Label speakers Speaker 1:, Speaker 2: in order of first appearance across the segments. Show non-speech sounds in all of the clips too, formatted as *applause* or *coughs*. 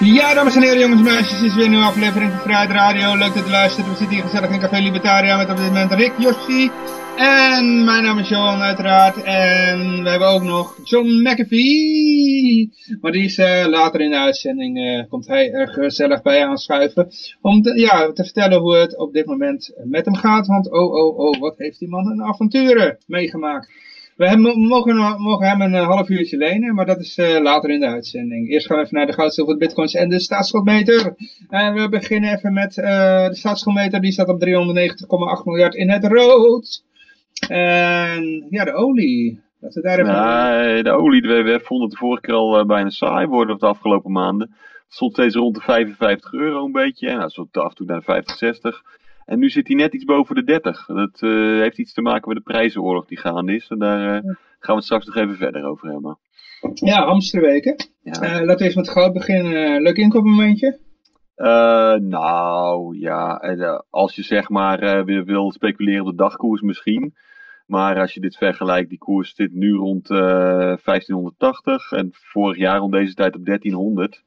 Speaker 1: Ja, dames en heren, jongens en meisjes, is weer een nieuwe aflevering van Vrijheid Radio. Leuk dat u luistert. We zitten hier gezellig in Café Libertaria met op dit moment Rick, Jossi en mijn naam is Johan uiteraard. En we hebben ook nog John McAfee. Maar die is uh, later in de uitzending, uh, komt hij er gezellig bij aanschuiven. Om te, ja, te vertellen hoe het op dit moment met hem gaat. Want oh, oh, oh, wat heeft die man een avonturen meegemaakt. We mogen, mogen, hem een half uurtje lenen, maar dat is uh, later in de uitzending. Eerst gaan we even naar de goud, bitcoins en de staatsschuldmeter. En we beginnen even met uh, de staatsschuldmeter, die staat op 390,8 miljard in het rood. En ja, de olie. Dat we daar even
Speaker 2: nee, de olie, de WWF vond het de vorige keer al bijna saai worden of de afgelopen maanden. Het stond steeds rond de 55 euro een beetje. En nou, zo af en toe naar de 50, 60. En nu zit hij net iets boven de 30. Dat uh, heeft iets te maken met de prijzenoorlog die gaande is. En daar uh, gaan we het straks nog even verder over hebben.
Speaker 1: Ja, hamsterweken. Ja. Uh, laten we eens met goud beginnen. Leuk inkoopmomentje?
Speaker 2: nou, ja. als je zeg maar weer wil speculeren op de dagkoers misschien. Maar als je dit vergelijkt, die koers zit nu rond 1580. En vorig jaar rond deze tijd op 1300.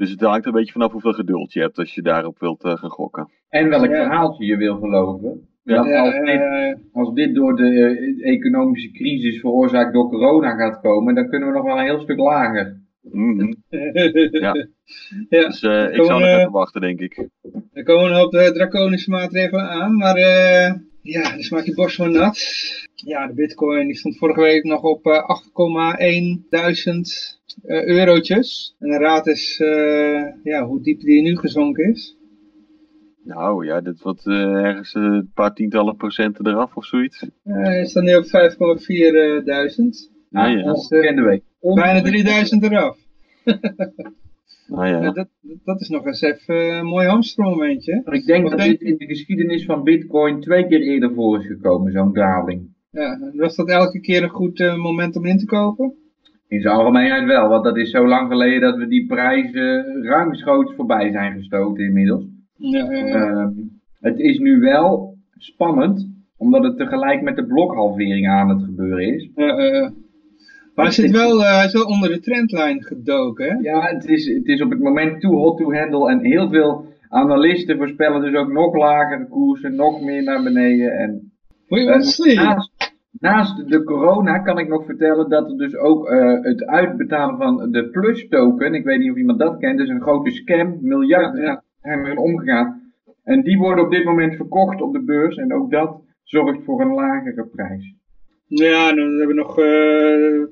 Speaker 2: Dus het hangt er een beetje vanaf hoeveel geduld je hebt als je daarop wilt uh, gaan gokken.
Speaker 3: En welk ja. verhaaltje je wil geloven. Ja. Dat als, dit, als dit door de uh, economische crisis veroorzaakt door corona gaat komen, dan kunnen we nog wel een heel stuk lager.
Speaker 2: Mm -hmm. *laughs* ja. ja. Dus uh, ik zou nog even wachten, denk ik.
Speaker 1: Er komen een hoop draconische maatregelen aan, maar ja, dus maak je borst maar nat. Ja, de bitcoin die stond vorige week nog op 8,1 duizend uh, eurotjes. En de raad is uh, ja, hoe diep die nu gezonken is.
Speaker 2: Nou ja, dit wordt uh, ergens een paar tientallen procenten eraf of zoiets.
Speaker 1: Hij staat nu op 5,4 duizend.
Speaker 3: Nou ja, dus, de week.
Speaker 1: Bijna 3000 eraf.
Speaker 2: Nou *laughs* ja.
Speaker 1: ja dat, dat is nog eens even een mooi hamstermomentje.
Speaker 3: Ik denk dat dit in de geschiedenis van bitcoin twee keer eerder voor is gekomen, zo'n daling.
Speaker 1: Ja, was dat elke keer een goed moment om in te kopen?
Speaker 3: In zijn algemeenheid wel, want dat is zo lang geleden dat we die prijzen ruimschoots voorbij zijn gestoten inmiddels.
Speaker 1: Ja, ja, ja.
Speaker 3: Uh, het is nu wel spannend, omdat het tegelijk met de blokhalvering aan het gebeuren is.
Speaker 1: Ja, maar hij zit wel, uh, is wel onder de trendlijn gedoken, hè?
Speaker 3: Ja, het is, het is op het moment too hot to handle en heel veel analisten voorspellen dus ook nog lagere koersen, nog meer naar beneden. En? Naast, naast de corona kan ik nog vertellen dat er dus ook uh, het uitbetalen van de plus token, ik weet niet of iemand dat kent, dus een grote scam, miljarden ja. zijn er omgegaan. En die worden op dit moment verkocht op de beurs en ook dat zorgt voor een lagere prijs.
Speaker 1: Ja, dan hebben we nog uh,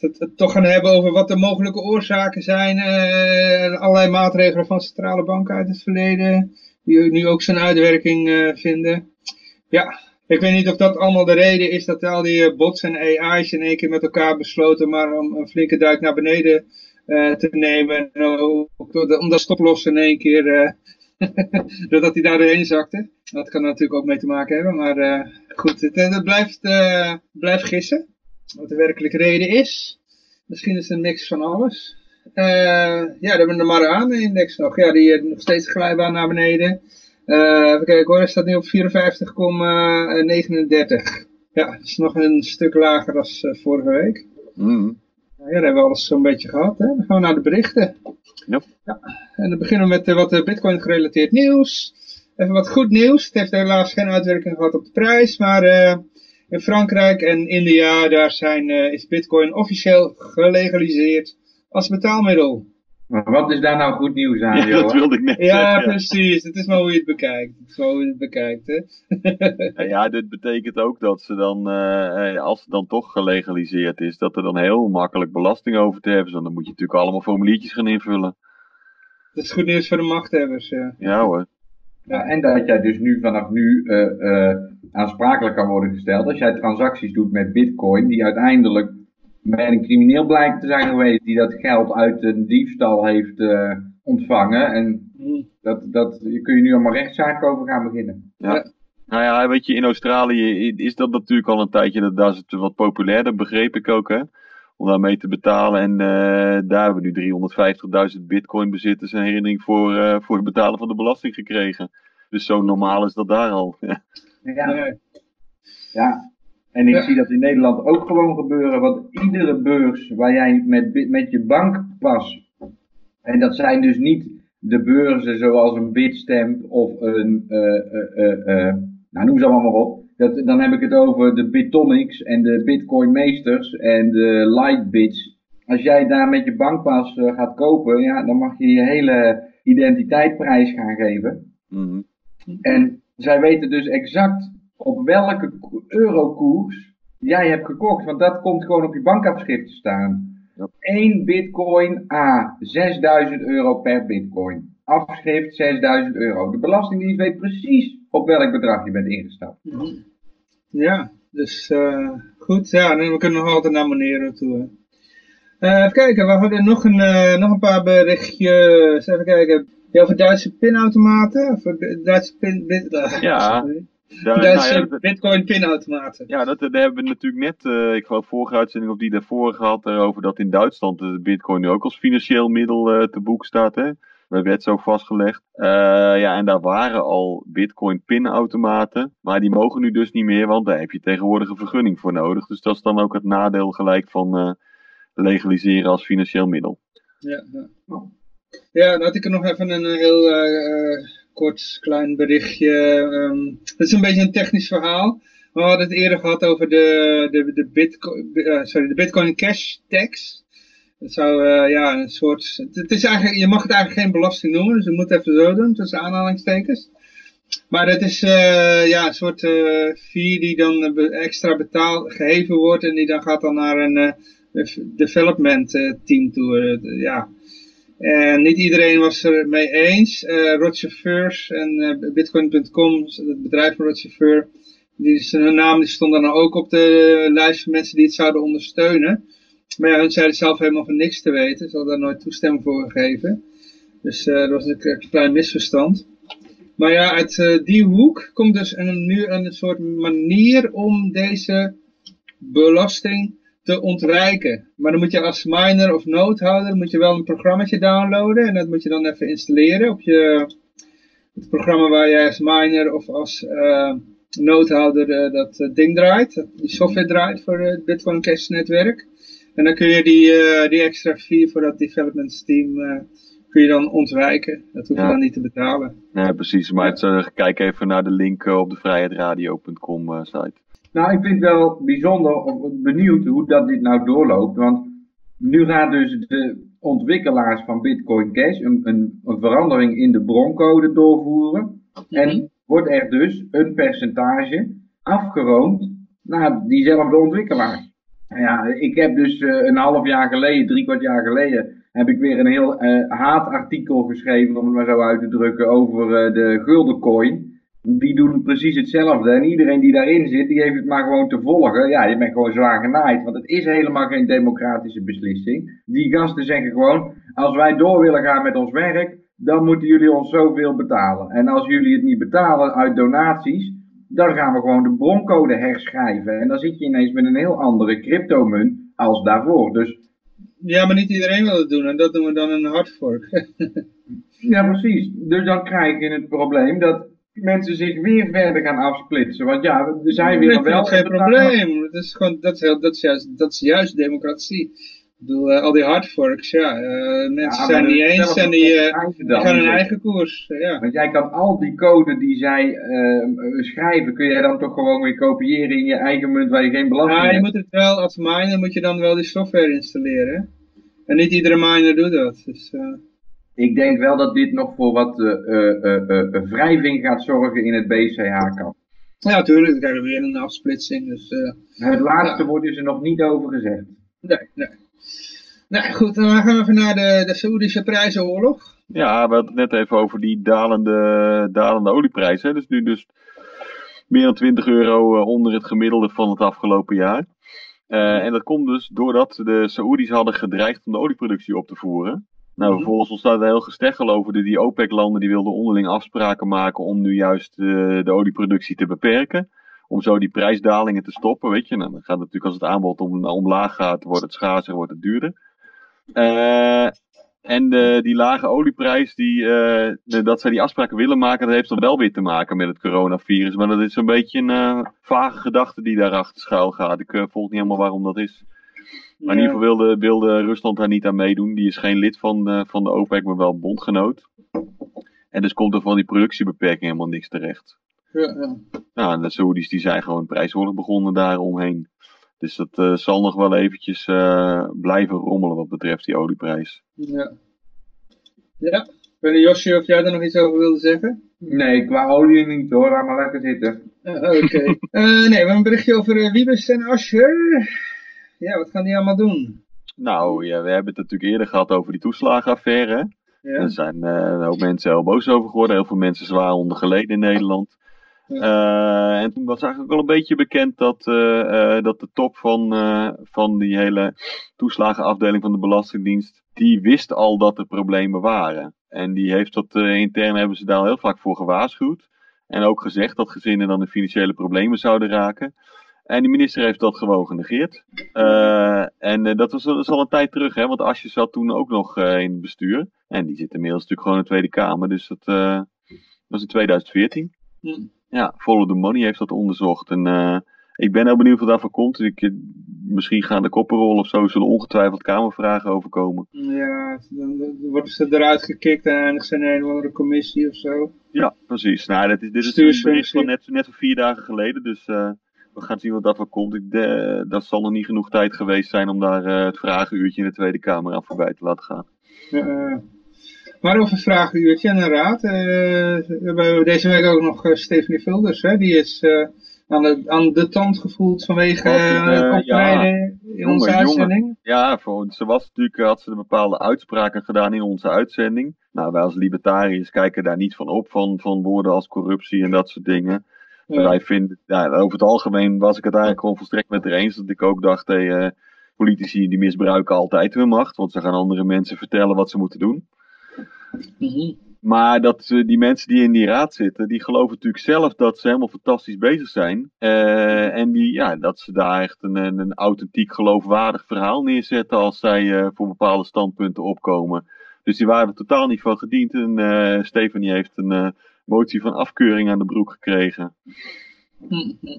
Speaker 1: het, het toch gaan hebben over wat de mogelijke oorzaken zijn. Uh, allerlei maatregelen van centrale banken uit het verleden, die nu ook zijn uitwerking uh, vinden. Ja, ik weet niet of dat allemaal de reden is dat al die bots en AI's in één keer met elkaar besloten maar om een flinke duik naar beneden uh, te nemen. En om dat stoplossen in één keer, uh, *laughs* doordat hij daar doorheen zakte. Dat kan er natuurlijk ook mee te maken hebben, maar goed, het, blijft, blijft gissen. Wat de werkelijke reden is. Misschien is het een mix van alles. ja, dan hebben we de Marianne-index nog. Ja, die nog steeds glijbaan naar beneden. Uh, even kijken hoor, hij staat nu op 54,39. Ja, dat is nog een stuk lager dan uh, vorige week.
Speaker 2: Mm.
Speaker 1: Ja, daar hebben we alles zo'n beetje gehad. Hè? Dan gaan we naar de berichten.
Speaker 2: Yep.
Speaker 1: Ja. En dan beginnen we met uh, wat bitcoin gerelateerd nieuws. Even wat goed nieuws. Het heeft helaas geen uitwerking gehad op de prijs. Maar in Frankrijk en India, daar zijn, is bitcoin officieel gelegaliseerd als betaalmiddel.
Speaker 3: Maar wat is daar nou goed nieuws aan,
Speaker 2: ja, dat wilde ik net
Speaker 1: ja,
Speaker 2: zeggen.
Speaker 1: precies. Het is maar hoe je het bekijkt. Het is maar hoe je het bekijkt, hè.
Speaker 2: ja, *laughs* ja, dit betekent ook dat ze dan, uh, als het dan toch gelegaliseerd is, dat er dan heel makkelijk belasting over te hebben is. Want dan moet je natuurlijk allemaal formuliertjes gaan invullen.
Speaker 1: Dat is goed nieuws voor de machthebbers, ja.
Speaker 2: Ja hoor.
Speaker 3: Ja, en dat jij dus nu vanaf nu uh, uh, aansprakelijk kan worden gesteld als jij transacties doet met bitcoin die uiteindelijk met een crimineel blijkt te zijn geweest die dat geld uit een diefstal heeft uh, ontvangen. En dat, dat kun je nu allemaal rechtszaken over gaan beginnen.
Speaker 2: Ja. ja. Nou ja, weet je, in Australië is dat natuurlijk al een tijdje, dat, daar is het wat populair, dat begreep ik ook hè. om daarmee te betalen. En eh, daar hebben we nu 350.000 bitcoin bezitters een herinnering voor, eh, voor het betalen van de belasting gekregen. Dus zo normaal is dat daar al. *laughs*
Speaker 3: Ja, ja. En ik
Speaker 1: Ja.
Speaker 3: zie dat in Nederland ook gewoon gebeuren, want iedere beurs waar jij met, met je bankpas, en dat zijn dus niet de beurzen zoals een Bitstamp of een, eh, eh, eh, eh, nou noem ze allemaal maar op. Dat, dan heb ik het over de Bitonics en de Bitcoin Meesters en de Lightbits. Als jij daar met je bankpas eh, gaat kopen, ja, dan mag je je hele identiteit prijs gaan geven.
Speaker 2: Mhm.
Speaker 3: En zij weten dus exact op welke ko- eurokoers jij hebt gekocht. Want dat komt gewoon op je bankafschrift te staan.
Speaker 2: Ja.
Speaker 3: 1 bitcoin A, 6000 euro per bitcoin. Afschrift 6000 euro. De Belastingdienst weet precies op welk bedrag je bent ingestapt.
Speaker 1: Ja, dus eh, goed. Ja, en we kunnen nog altijd naar Monero toe. hè. Eh, even kijken, we hadden nog een, eh, nog een paar berichtjes. Even kijken. Ja, over Duitse pinautomaten? Of Duitse pin...
Speaker 2: Ja.
Speaker 1: sorry.
Speaker 2: Daar, nou
Speaker 1: Duitse
Speaker 2: ja, dat-
Speaker 1: bitcoin pinautomaten.
Speaker 2: Ja, dat, daar hebben we natuurlijk net, eh, ik geloof vorige uitzending of die daarvoor gehad, erover dat in Duitsland de bitcoin nu ook als financieel middel eh, te boek staat. Hè? Bij wet zo vastgelegd. Eh, ja, en daar waren al bitcoin pinautomaten, maar die mogen nu dus niet meer, want daar heb je tegenwoordig een vergunning voor nodig. Dus dat is dan ook het nadeel gelijk van eh, legaliseren als financieel middel.
Speaker 1: Ja, ja. ja, dan had ik er nog even een eh, heel eh, eh, kort klein berichtje. ehm het is een beetje een technisch verhaal. We hadden het eerder gehad over de, de, de, Bitcoin, eh, sorry, de Bitcoin Cash Tax. Dat zou eh, ja, een soort. Het, is eigenlijk, je mag het eigenlijk geen belasting noemen, dus je moet het even zo doen, tussen aanhalingstekens. Maar het is eh, ja, een soort fee die dan extra betaald, geheven wordt en die dan gaat dan naar een de- development team toe. ja. En niet iedereen was er mee eens. Eh Furs en eh, Bitcoin.com, het bedrijf van die, hun naam die stond dan ook op de lijst van mensen die het zouden ondersteunen. Maar ja, hun zeiden zelf helemaal van niks te weten. Ze hadden daar nooit toestemming voor gegeven. Dus eh dat was een klein misverstand. Maar ja, uit eh, die hoek komt dus een, nu een soort manier om deze belasting te ontwijken. Maar dan moet je als miner of noodhouder moet je wel een programmaatje downloaden. En dat moet je dan even installeren op je, het programma waar jij als miner of als eh, noodhouder eh, dat eh, ding draait. Die software draait voor het Bitcoin Cash netwerk. En dan kun je die, die extra fee voor dat development team kun je dan ontwijken. Dat hoef je
Speaker 2: Ja.
Speaker 1: dan niet te betalen.
Speaker 2: Ja, precies. Maar het, kijk even naar de link op de vrijheidradio.com site.
Speaker 3: Nou, ik vind het wel bijzonder, of benieuwd hoe dat dit nou doorloopt. Want nu gaan dus de ontwikkelaars van Bitcoin Cash een, een, een verandering in de broncode doorvoeren. En wordt er dus een percentage afgeroomd naar diezelfde ontwikkelaars. Nou Ja, ik heb dus eh, een half jaar geleden, drie kwart jaar geleden, heb ik weer een heel eh, haatartikel geschreven, om het maar zo uit te drukken, over eh, de guldencoin. Die doen precies hetzelfde. En iedereen die daarin zit, die heeft het maar gewoon te volgen. Ja, je bent gewoon zwaar genaaid. Want het is helemaal geen democratische beslissing. Die gasten zeggen gewoon, als wij door willen gaan met ons werk, dan moeten jullie ons zoveel betalen. En als jullie het niet betalen uit donaties, dan gaan we gewoon de broncode herschrijven. En dan zit je ineens met een heel andere cryptomunt als daarvoor. Dus
Speaker 1: Ja, maar niet iedereen wil het doen. En dat doen we dan een hard fork. *laughs*
Speaker 3: ja, precies. Dus dan krijg je het probleem dat mensen zich weer verder gaan afsplitsen. Want ja, zij
Speaker 1: Ik
Speaker 3: willen
Speaker 1: vind
Speaker 3: wel...
Speaker 1: dat geen probleem. Dat is, gewoon, dat, is, heel- dat, is juist, dat is juist democratie. Ik bedoel, eh, al die hard forks, ja. eh, mensen
Speaker 3: Ja,
Speaker 1: zijn niet eens
Speaker 3: zelfs
Speaker 1: en die, eh,
Speaker 3: dan.
Speaker 1: gaan hun eigen koers. eh, ja.
Speaker 3: Want jij kan al die code die zij eh, schrijven, kun jij dan toch gewoon weer kopiëren in je eigen munt waar je geen belasting
Speaker 1: Maar je
Speaker 3: hebt.
Speaker 1: moet het wel, als miner moet je dan wel die software installeren. En niet iedere miner doet dat. Dus, eh,
Speaker 3: Ik denk wel dat dit nog voor wat eh, eh, eh, wrijving gaat zorgen in het BCH-kamp.
Speaker 1: ja, natuurlijk, dan krijgen we weer een afsplitsing. Dus, eh,
Speaker 3: Het laatste wordt dus er nog niet over gezegd.
Speaker 1: nee, nee. Nou goed, dan gaan we even naar de, de Saoedische prijzenoorlog.
Speaker 2: Ja, we hadden het net even over die dalende, dalende olieprijs. Hè? Dus nu dus meer dan 20 euro onder het gemiddelde van het afgelopen jaar. Eh, en dat komt dus doordat de Saoedi's hadden gedreigd om de olieproductie op te voeren. Nou,
Speaker 1: Mhm.
Speaker 2: vervolgens ontstaat er heel gesteggel over de, die OPEC-landen die wilden onderling afspraken maken om nu juist eh, de olieproductie te beperken. Om zo die prijsdalingen te stoppen, weet je. Nou, dan gaat het natuurlijk als het aanbod om, omlaag gaat, wordt het schaarser, wordt het duurder. Eh, en de, die lage olieprijs, die, eh, de, dat zij die afspraken willen maken, dat heeft dan wel weer te maken met het coronavirus. Maar dat is een beetje een vage gedachte die daarachter schuil gaat. Ik volg niet helemaal waarom dat is. Maar in ieder geval wilde, wilde Rusland daar niet aan meedoen. Die is geen lid van, van de OPEC, maar wel bondgenoot. En dus komt er van die productiebeperking helemaal niks terecht.
Speaker 1: Ja, ja.
Speaker 2: Nou, de Saoedi's die zijn gewoon prijsoorlog begonnen daar omheen. Dus dat uh, zal nog wel eventjes uh, blijven rommelen wat betreft die olieprijs.
Speaker 1: Ja. Ja. Ben Josje of jij daar nog iets over wilde zeggen?
Speaker 3: Nee, qua olie niet hoor, laat maar lekker zitten.
Speaker 1: Uh, Oké. Okay. *laughs* nee, we hebben een berichtje over uh, Wiebes en Ascher. Ja, wat gaan die allemaal doen?
Speaker 2: Nou, ja, we hebben het natuurlijk eerder gehad over die toeslagenaffaire. Ja. Er zijn ook mensen heel boos over geworden. Heel veel mensen zwaar onder geleden in Nederland. Uh, en toen was eigenlijk wel een beetje bekend dat, uh, dat de top van, van die hele toeslagenafdeling van de Belastingdienst, die wist al dat er problemen waren. En die heeft dat intern hebben ze daar heel vaak voor gewaarschuwd. En ook gezegd dat gezinnen dan in financiële problemen zouden raken. En de minister heeft dat gewoon genegeerd. en dat was, dat is al een tijd terug, hè, want Asje zat toen ook nog in het bestuur. En die zit inmiddels natuurlijk gewoon in de Tweede Kamer, dus dat was in 2014.
Speaker 1: Hm.
Speaker 2: Ja, Follow the Money heeft dat onderzocht. En ik ben heel benieuwd wat daarvan komt. Ik, misschien gaan de koppenrol of zo, zullen ongetwijfeld kamervragen overkomen.
Speaker 1: Ja, dan worden ze eruit gekikt en eindigen ze in een of andere commissie of zo.
Speaker 2: Ja, precies. Nou, dit is, dit is een bericht van net, net van vier dagen geleden, dus we gaan zien wat daarvan komt. Ik, de, dat zal nog niet genoeg tijd geweest zijn om daar uh, het vragenuurtje in de Tweede Kamer aan voorbij te laten gaan.
Speaker 1: Ja, maar over vragenuurtje en een raad. Uh, we hebben deze week ook nog Stephanie Vulders. Hè? Die is aan, de, aan de tand gevoeld vanwege uh, ja, in onze uitzending. Jongen.
Speaker 2: Ja, voor, ze was natuurlijk, had ze bepaalde uitspraken gedaan in onze uitzending. Nou, wij als libertariërs kijken daar niet van op, van, van woorden als corruptie en dat soort dingen. Wij vinden, ja, over het algemeen was ik het eigenlijk gewoon volstrekt met haar eens. Dat ik ook dacht, hey, politici die misbruiken altijd hun macht. Want ze gaan andere mensen vertellen wat ze moeten doen. Maar dat die mensen die in die raad zitten, die geloven natuurlijk zelf dat ze helemaal fantastisch bezig zijn. Uh, en die, ja, dat ze daar echt een, een, authentiek geloofwaardig verhaal neerzetten als zij voor bepaalde standpunten opkomen. Dus die waren er totaal niet van gediend. En uh, Stefanie heeft een motie van afkeuring aan de broek gekregen.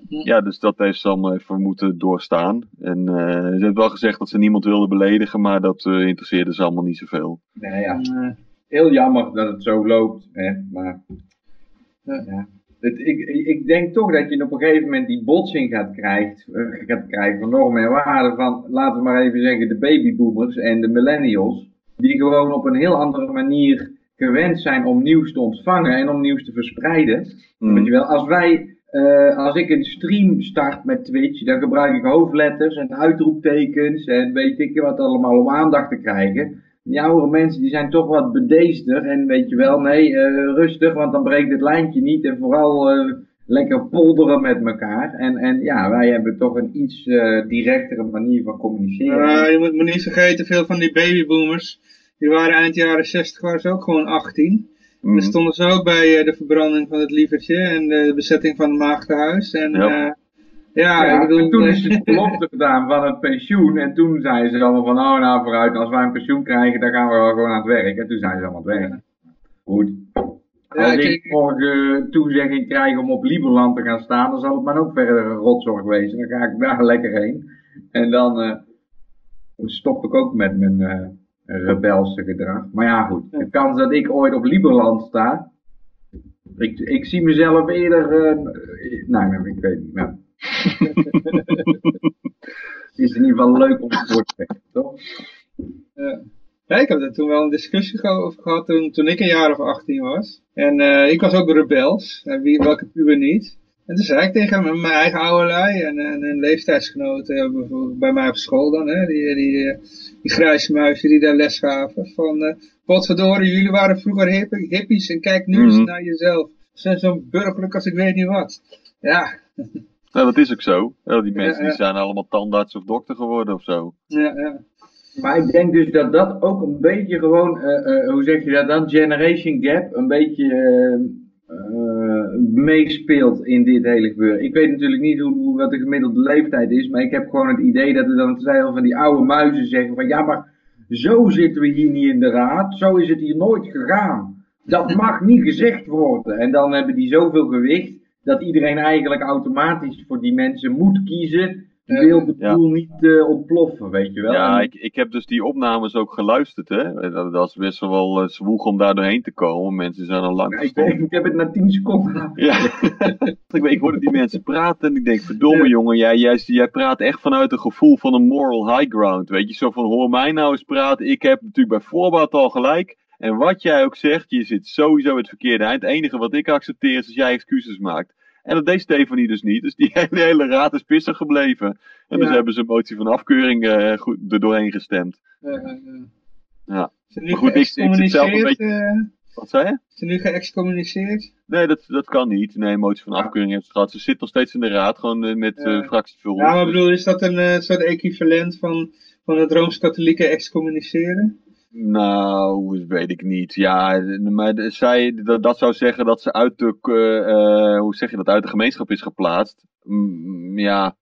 Speaker 2: Ja, dus dat heeft ze allemaal even moeten doorstaan. En ze heeft wel gezegd dat ze niemand wilde beledigen, maar dat interesseerde ze allemaal niet zoveel.
Speaker 3: Nee, ja heel jammer dat het zo loopt. Hè, maar ja. Het, ik, ik denk toch dat je op een gegeven moment die botsing gaat, krijgt, gaat krijgen van normen en waarden van, laten we maar even zeggen, de babyboomers en de millennials. Die gewoon op een heel andere manier gewend zijn om nieuws te ontvangen en om nieuws te verspreiden. Mm. Weet je wel, als wij, uh, als ik een stream start met Twitch, dan gebruik ik hoofdletters en uitroeptekens en weet ik wat allemaal om aandacht te krijgen die oudere mensen die zijn toch wat bedeesder. En weet je wel, nee, uh, rustig, want dan breekt het lijntje niet. En vooral uh, lekker polderen met elkaar. En, en ja, wij hebben toch een iets uh, directere manier van communiceren.
Speaker 1: Ja, je moet me niet vergeten, veel van die babyboomers, die waren eind jaren 60 waren ze ook gewoon 18. Mm. Dan stonden ze ook bij de verbranding van het lievertje en de bezetting van het maagdenhuis. En ja.
Speaker 3: Ja, ja, ik bedoel, toen is de *laughs* belofte gedaan van het pensioen. En toen zeiden ze allemaal van, oh nou vooruit, als wij een pensioen krijgen, dan gaan we wel gewoon aan het werk. En toen zijn ze allemaal aan het werk. Goed. Ja, als ik morgen toezegging krijg om op Lieberland te gaan staan, dan zal het maar ook verder een rotzorg wezen. Dan ga ik daar *laughs* lekker heen. En dan uh, stop ik ook met mijn uh, rebelse gedrag. Maar ja, goed. De kans dat ik ooit op Lieberland sta, ik, ik zie mezelf eerder, uh, nou, ik weet niet. Maar, *laughs* het is in ieder geval leuk om te worden, toch?
Speaker 1: Ja, ik heb er toen wel een discussie over gehad toen, toen ik een jaar of 18 was. En uh, ik was ook rebels, en wie, welke puber niet. En toen zei ik tegen mijn, mijn eigen oude lui en, en, en leeftijdsgenoten bij mij op school dan, hè, die, die, die grijze muizen die daar les gaven, van uh, potverdorie, jullie waren vroeger hippies en kijk nu eens mm -hmm. naar jezelf. Ze zijn zo burgerlijk als ik weet niet wat. Ja,
Speaker 2: nou, dat is ook zo. Die mensen die zijn allemaal tandarts of dokter geworden of zo.
Speaker 1: Ja, ja.
Speaker 3: Maar ik denk dus dat dat ook een beetje gewoon, uh, uh, hoe zeg je dat dan, generation gap, een beetje uh, meespeelt in dit hele gebeuren. Ik weet natuurlijk niet hoe, wat de gemiddelde leeftijd is, maar ik heb gewoon het idee dat er dan zijn van die oude muizen zeggen van ja, maar zo zitten we hier niet in de raad, zo is het hier nooit gegaan. Dat mag niet gezegd worden. En dan hebben die zoveel gewicht dat iedereen eigenlijk automatisch voor die mensen moet kiezen wil de
Speaker 2: Ja.
Speaker 3: boel niet eh, ontploffen, weet je wel.
Speaker 2: Ja, ik, ik heb dus die opnames ook geluisterd, hè. Dat, dat is best wel uh, zwoeg om daar doorheen te komen. Mensen zijn al lang
Speaker 3: ik, *laughs* ik heb het na 10 seconden
Speaker 2: Ja. *laughs* ik, weet- ik hoorde die mensen praten en ik denk, verdomme jongen, jij, jij, jij praat echt vanuit een gevoel van een moral high ground. Weet je, zo van hoor mij nou eens praten. Ik heb natuurlijk bij voorbaat al gelijk. En wat jij ook zegt, je zit sowieso het verkeerde eind. Het enige wat ik accepteer is als jij excuses maakt. En dat deed Stefanie dus niet. Dus die *laughs* hele, hele raad is pissig gebleven. En dus hebben ze een motie van afkeuring goed, er doorheen gestemd. Ja. Maar goed, ik- ik zit zelf een beetje-
Speaker 1: eh,
Speaker 2: Wat zei je?
Speaker 1: Er nu geëxcommuniceerd?
Speaker 2: Nee, dat, dat kan niet. Nee, motie van
Speaker 3: Ja.
Speaker 2: afkeuring heeft ze gehad. Ze zit nog steeds in de raad, gewoon eh, met fractievulling.
Speaker 1: Ja, maar ik bedoel, is dat een soort equivalent van, van het Rooms-Katholieke excommuniceren?
Speaker 2: Nou, dat weet ik niet. Ja, maar zij, dat, dat zou zeggen dat ze uit de, eh, eh, hoe zeg je dat, uit de gemeenschap is geplaatst. Mm, ja,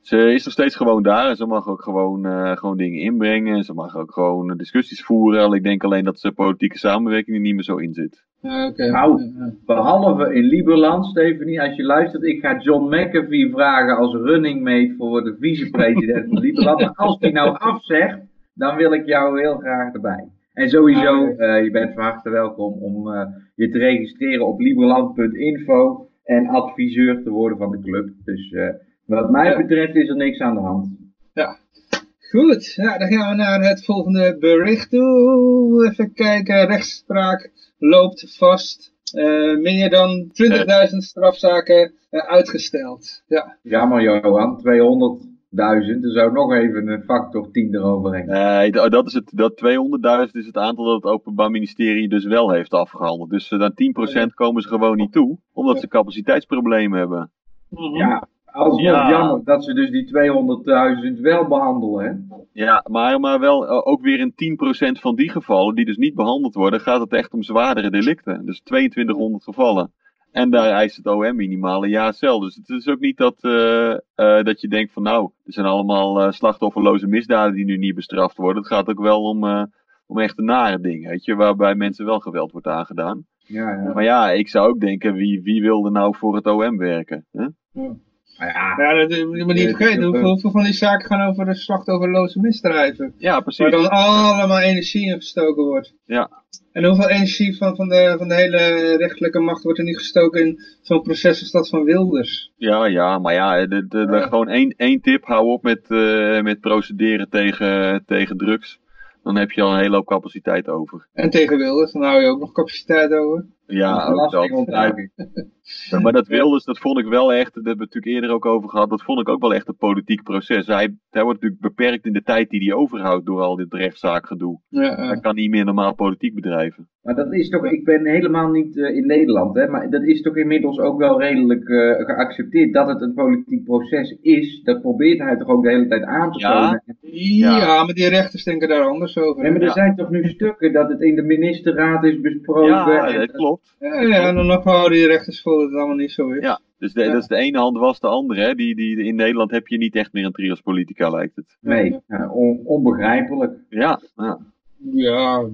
Speaker 2: ze is nog steeds gewoon daar en ze mag ook gewoon, eh, gewoon dingen inbrengen. En ze mag ook gewoon discussies voeren. Al Ik denk alleen dat ze politieke samenwerking er niet meer zo in zit.
Speaker 1: Ja, oké.
Speaker 3: Nou. Behalve in Liberland, Stephanie, als je luistert, ik ga John McAfee vragen als running mate voor de vicepresident van Liberland. Maar als die nou afzegt, dan wil ik jou heel graag erbij. En sowieso,
Speaker 1: Ah,
Speaker 3: eh, je bent van harte welkom om eh, je te registreren op liberland.info en adviseur te worden van de club. Dus eh, wat mij
Speaker 1: Ja.
Speaker 3: betreft is er niks aan de hand.
Speaker 1: Goed, ja, dan gaan we naar het volgende bericht toe. Even kijken, rechtspraak loopt vast. Meer dan 20.000 strafzaken uitgesteld. Ja,
Speaker 3: Jammer Johan, 200.000, er zou nog even een factor 10 eroverheen.
Speaker 2: Nee, dat is het, dat 200.000 is het aantal dat het Openbaar Ministerie dus wel heeft afgehandeld. Dus eh, dan 10% komen ze gewoon niet toe, omdat ze capaciteitsproblemen hebben.
Speaker 3: Ja, alsnog
Speaker 2: Ja.
Speaker 3: jammer dat ze dus die 200.000 wel behandelen. Hè?
Speaker 2: Ja, maar, maar wel eh, ook weer in 10% van die gevallen, die dus niet behandeld worden, gaat het echt om zwaardere delicten. Dus 2200 gevallen. En daar eist het OM minimaal een jaar cel. Dus het is ook niet dat, eh, eh, dat je denkt van nou, er zijn allemaal eh, slachtofferloze misdaden die nu niet bestraft worden. Het gaat ook wel om, om echte nare dingen, weet je, waarbij mensen wel geweld wordt aangedaan.
Speaker 3: Ja, ja.
Speaker 2: Maar ja, ik zou ook denken, wie, wie wil er nou voor het OM werken? Hè?
Speaker 3: Maar ja,
Speaker 1: ja dat, dat moet je niet vergeten. Hoeveel, hoeveel van die zaken gaan over de slachtofferloze misdrijven?
Speaker 2: Ja,
Speaker 1: Waar
Speaker 2: precies.
Speaker 1: dan allemaal energie in gestoken wordt.
Speaker 2: Ja.
Speaker 1: En hoeveel energie van, van, de, van de hele rechtelijke macht wordt er niet gestoken in zo'n proces als dat van Wilders?
Speaker 2: Ja, ja, maar ja, de, de, de-
Speaker 1: Ja.
Speaker 2: gewoon één, één tip. Hou op met, eh, met procederen tegen, tegen drugs. Dan heb je al een hele hoop capaciteit over.
Speaker 1: En tegen Wilders, dan hou je ook nog capaciteit over.
Speaker 2: Ja, ook dat. Ja, maar dat Wilders, dat vond ik wel echt, dat hebben we natuurlijk eerder ook over gehad, dat vond ik ook wel echt een politiek proces. Hij, hij wordt natuurlijk beperkt in de tijd die hij overhoudt door al dit rechtszaakgedoe.
Speaker 1: Ja,
Speaker 2: Hij
Speaker 1: ja.
Speaker 2: kan niet meer normaal politiek bedrijven.
Speaker 3: Maar dat is toch, ik ben helemaal niet eh, in Nederland, hè, maar dat is toch inmiddels ook wel redelijk eh, geaccepteerd dat het een politiek proces is. Dat probeert hij toch ook de hele tijd aan te
Speaker 2: Ja.
Speaker 3: tonen.
Speaker 1: ja, maar die rechters denken daar anders over.
Speaker 3: Nee, maar er
Speaker 2: Ja.
Speaker 3: zijn toch nu stukken dat het in de ministerraad is besproken.
Speaker 2: Ja, dat klopt.
Speaker 1: Ja, ja, en dan nog houden die rechters vol dat het allemaal niet zo is.
Speaker 2: Ja, dus de,
Speaker 1: Ja.
Speaker 2: dat is de ene hand was de andere. Hè. Die, die, in Nederland heb je niet echt meer een trios politica, lijkt het.
Speaker 3: Nee, ja, on- onbegrijpelijk.
Speaker 2: Ja, ja.
Speaker 1: Ja,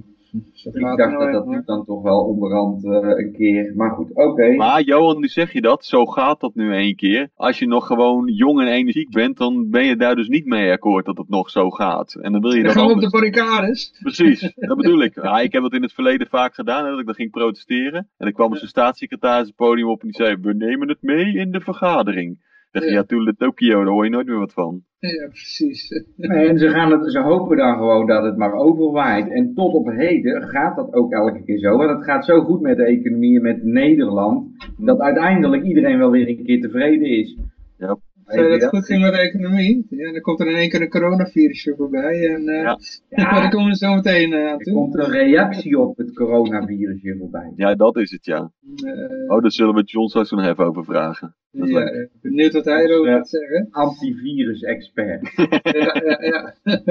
Speaker 3: Ik dacht dat dat nu dan toch wel onderhand eh, een keer. Maar goed, oké.
Speaker 2: Maar Johan, nu zeg je dat, zo gaat dat nu één keer. Als je nog gewoon jong en energiek bent, dan ben je daar dus niet mee akkoord dat het nog zo gaat. En dan wil je
Speaker 1: Dan op de barricades.
Speaker 2: Precies, *laughs* dat bedoel ik. Ja, ik heb dat in het verleden vaak gedaan, hè, dat ik dan ging protesteren. En dan kwam zo'n staatssecretaris het podium op en die zei, we nemen het mee in de vergadering. Ik dacht,
Speaker 1: Ja.
Speaker 2: ja, toen de Tokio, daar hoor je nooit meer wat van.
Speaker 1: Ja, precies. *laughs*
Speaker 3: En ze, gaan het, ze hopen dan gewoon dat het maar overwaait. En tot op heden gaat dat ook elke keer zo. Want het gaat zo goed met de economie en met Nederland. Dat uiteindelijk iedereen wel weer een keer tevreden is.
Speaker 2: Ja.
Speaker 3: Je
Speaker 1: dat goed ging met de economie. Ja, dan komt er in één keer een coronavirusje voorbij. En eh
Speaker 2: Ja. *laughs*
Speaker 1: ja. daar komen we zo meteen eh, aan
Speaker 3: Er
Speaker 1: toe.
Speaker 3: komt een reactie op het coronavirus hier voorbij.
Speaker 2: Ja, dat is het, ja.
Speaker 1: Eh,
Speaker 2: Oh, daar zullen we John straks nog even over vragen. Dat
Speaker 1: ja,
Speaker 2: leuk.
Speaker 1: benieuwd wat hij erover gaat zeggen.
Speaker 3: Antivirus-expert. *laughs*
Speaker 1: ja, ja, ja. *laughs*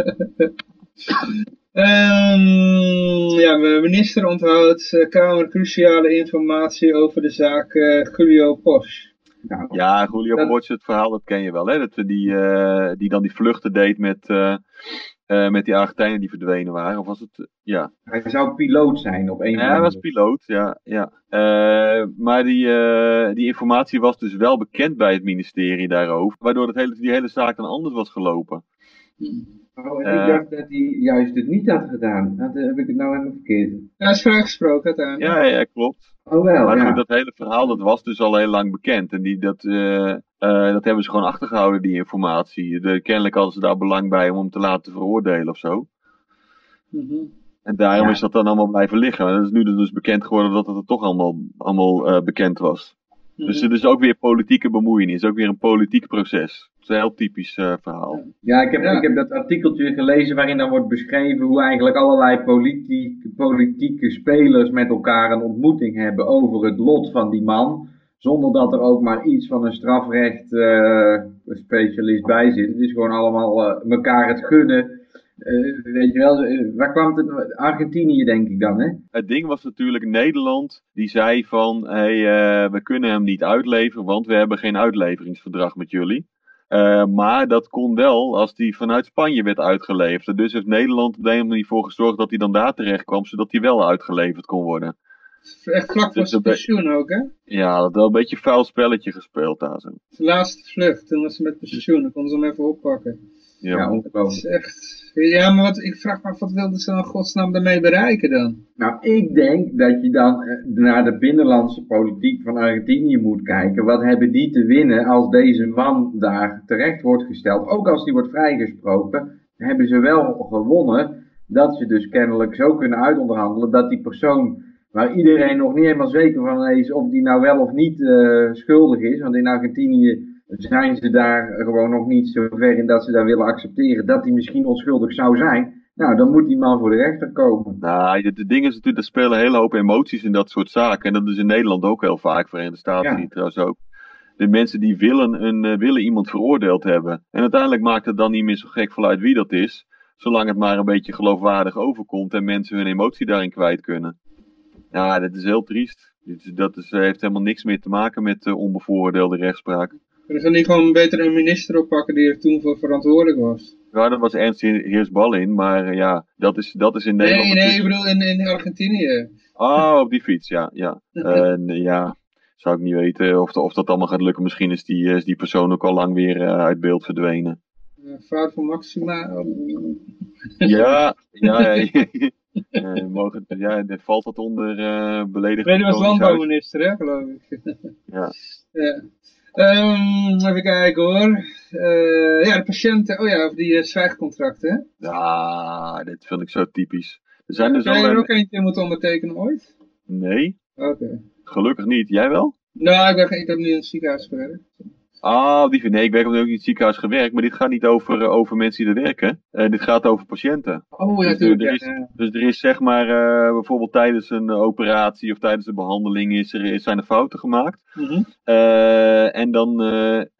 Speaker 1: Ehm, ja, de minister onthoudt uh, Kamer cruciale informatie over de zaak uh, Julio Posch.
Speaker 2: Nou, ja, Julio dat... Het verhaal dat ken je wel, hè? Dat we die, uh, die dan die vluchten deed met, met die Argentijnen die verdwenen waren. Of was het, ja.
Speaker 3: Hij zou piloot zijn op een
Speaker 2: Ja, hij was piloot, ja. ja. maar die, die informatie was dus wel bekend bij het ministerie daarover. Waardoor het hele, die hele zaak dan anders was gelopen.
Speaker 3: Oh, en ik dacht dat hij juist het niet had gedaan. Dat, heb ik het nou helemaal verkeerd?
Speaker 1: Ja, is vrijgesproken uiteindelijk.
Speaker 2: Ja, ja, klopt.
Speaker 3: Oh wel,
Speaker 2: maar
Speaker 3: ja.
Speaker 2: goed, dat hele verhaal dat was dus al heel lang bekend. En die, dat, uh, uh, dat hebben ze gewoon achtergehouden, die informatie. De, kennelijk hadden ze daar belang bij om hem te laten veroordelen of zo.
Speaker 1: Mm -hmm.
Speaker 2: En daarom ja. is dat dan allemaal blijven liggen. En dat is nu dus bekend geworden dat het er toch allemaal, allemaal uh, bekend was. Mm -hmm. Dus het is ook weer politieke bemoeienis, ook weer een politiek proces. Het is een heel typisch uh, verhaal.
Speaker 3: Ja, ik heb, ja. ik heb dat artikeltje gelezen waarin dan wordt beschreven hoe eigenlijk allerlei politiek, politieke spelers met elkaar een ontmoeting hebben over het lot van die man. Zonder dat er ook maar iets van een strafrecht uh, specialist bij zit. Het is gewoon allemaal uh, elkaar het gunnen. Uh, weet je wel, waar kwam het? Argentinië denk ik dan, hè?
Speaker 2: Het ding was natuurlijk Nederland die zei van, hey, uh, we kunnen hem niet uitleveren, want we hebben geen uitleveringsverdrag met jullie. Uh, maar dat kon wel als die vanuit Spanje werd uitgeleverd. Dus heeft Nederland op de een manier voor gezorgd dat hij dan daar terecht kwam, zodat hij wel uitgeleverd kon worden.
Speaker 1: Echt vlak voor zijn pensioen ook, hè?
Speaker 2: Ja, dat wel een beetje een vuil spelletje gespeeld daar zo.
Speaker 1: Zijn laatste vlucht, toen was ze met pensioen, dan konden ze hem even oppakken.
Speaker 2: Ja,
Speaker 3: ja
Speaker 1: dat is echt... Ja, maar wat, ik vraag me af, wat wilden ze dan godsnaam daarmee bereiken dan?
Speaker 3: Nou, ik denk dat je dan naar de binnenlandse politiek van Argentinië moet kijken. Wat hebben die te winnen als deze man daar terecht wordt gesteld? Ook als die wordt vrijgesproken, hebben ze wel gewonnen dat ze dus kennelijk zo kunnen uitonderhandelen dat die persoon waar iedereen nog niet helemaal zeker van is of die nou wel of niet uh, schuldig is. Want in Argentinië zijn ze daar gewoon nog niet zo ver in dat ze daar willen accepteren dat hij misschien onschuldig zou zijn. Nou, dan moet die man voor de rechter komen.
Speaker 2: Nou, de, ding is natuurlijk, er spelen een hele hoop emoties in dat soort zaken. En dat is in Nederland ook heel vaak, Verenigde Staten ja. trouwens ook. De mensen die willen, een, uh, willen iemand veroordeeld hebben. En uiteindelijk maakt het dan niet meer zo gek vanuit wie dat is. Zolang het maar een beetje geloofwaardig overkomt en mensen hun emotie daarin kwijt kunnen. Ja, dat is heel triest. Dat is, heeft helemaal niks meer te maken met uh, onbevooroordeelde rechtspraak.
Speaker 1: Kunnen ze niet gewoon beter een minister oppakken die er toen voor verantwoordelijk was?
Speaker 2: Ja, dat was Ernst Heersbal in, maar uh, ja, dat is, dat is in Nederland...
Speaker 1: Nee, nee, ik bedoel in, in Argentinië.
Speaker 2: Oh, op die fiets, ja. Ja, *laughs* uh, ja zou ik niet weten of, of dat allemaal gaat lukken. Misschien is die, is die persoon ook al lang weer uh, uit beeld verdwenen.
Speaker 1: Fout van Maxima.
Speaker 2: ja, ja, ja. Uh, *laughs* *laughs* mogen, ja, valt dat onder uh, belediging?
Speaker 1: Nee, dat was landbouwminister, hè, geloof ik.
Speaker 2: ja.
Speaker 1: ja. Um, even kijken hoor. Uh, ja, de patiënten, oh ja, over die uh, zwijgcontracten.
Speaker 2: Ja, dit vind ik zo typisch. Er zijn
Speaker 1: Heb
Speaker 2: dus
Speaker 1: jij
Speaker 2: al
Speaker 1: er
Speaker 2: een...
Speaker 1: ook eentje moeten ondertekenen ooit?
Speaker 2: Nee,
Speaker 1: Oké. Okay.
Speaker 2: gelukkig niet. Jij wel?
Speaker 1: Nou, ik, ben, ik heb nu in het ziekenhuis gewerkt.
Speaker 2: Ah, die, nee, ik werk ook in het ziekenhuis gewerkt, maar dit gaat niet over, uh, over mensen die er werken. Uh, dit gaat over patiënten.
Speaker 1: Oh ja,
Speaker 2: dus,
Speaker 1: tuurlijk.
Speaker 2: er is,
Speaker 1: ja, ja.
Speaker 2: dus er is zeg maar, uh, bijvoorbeeld tijdens een operatie of tijdens een behandeling is er, zijn er fouten gemaakt.
Speaker 1: Mm -hmm.
Speaker 2: en dan,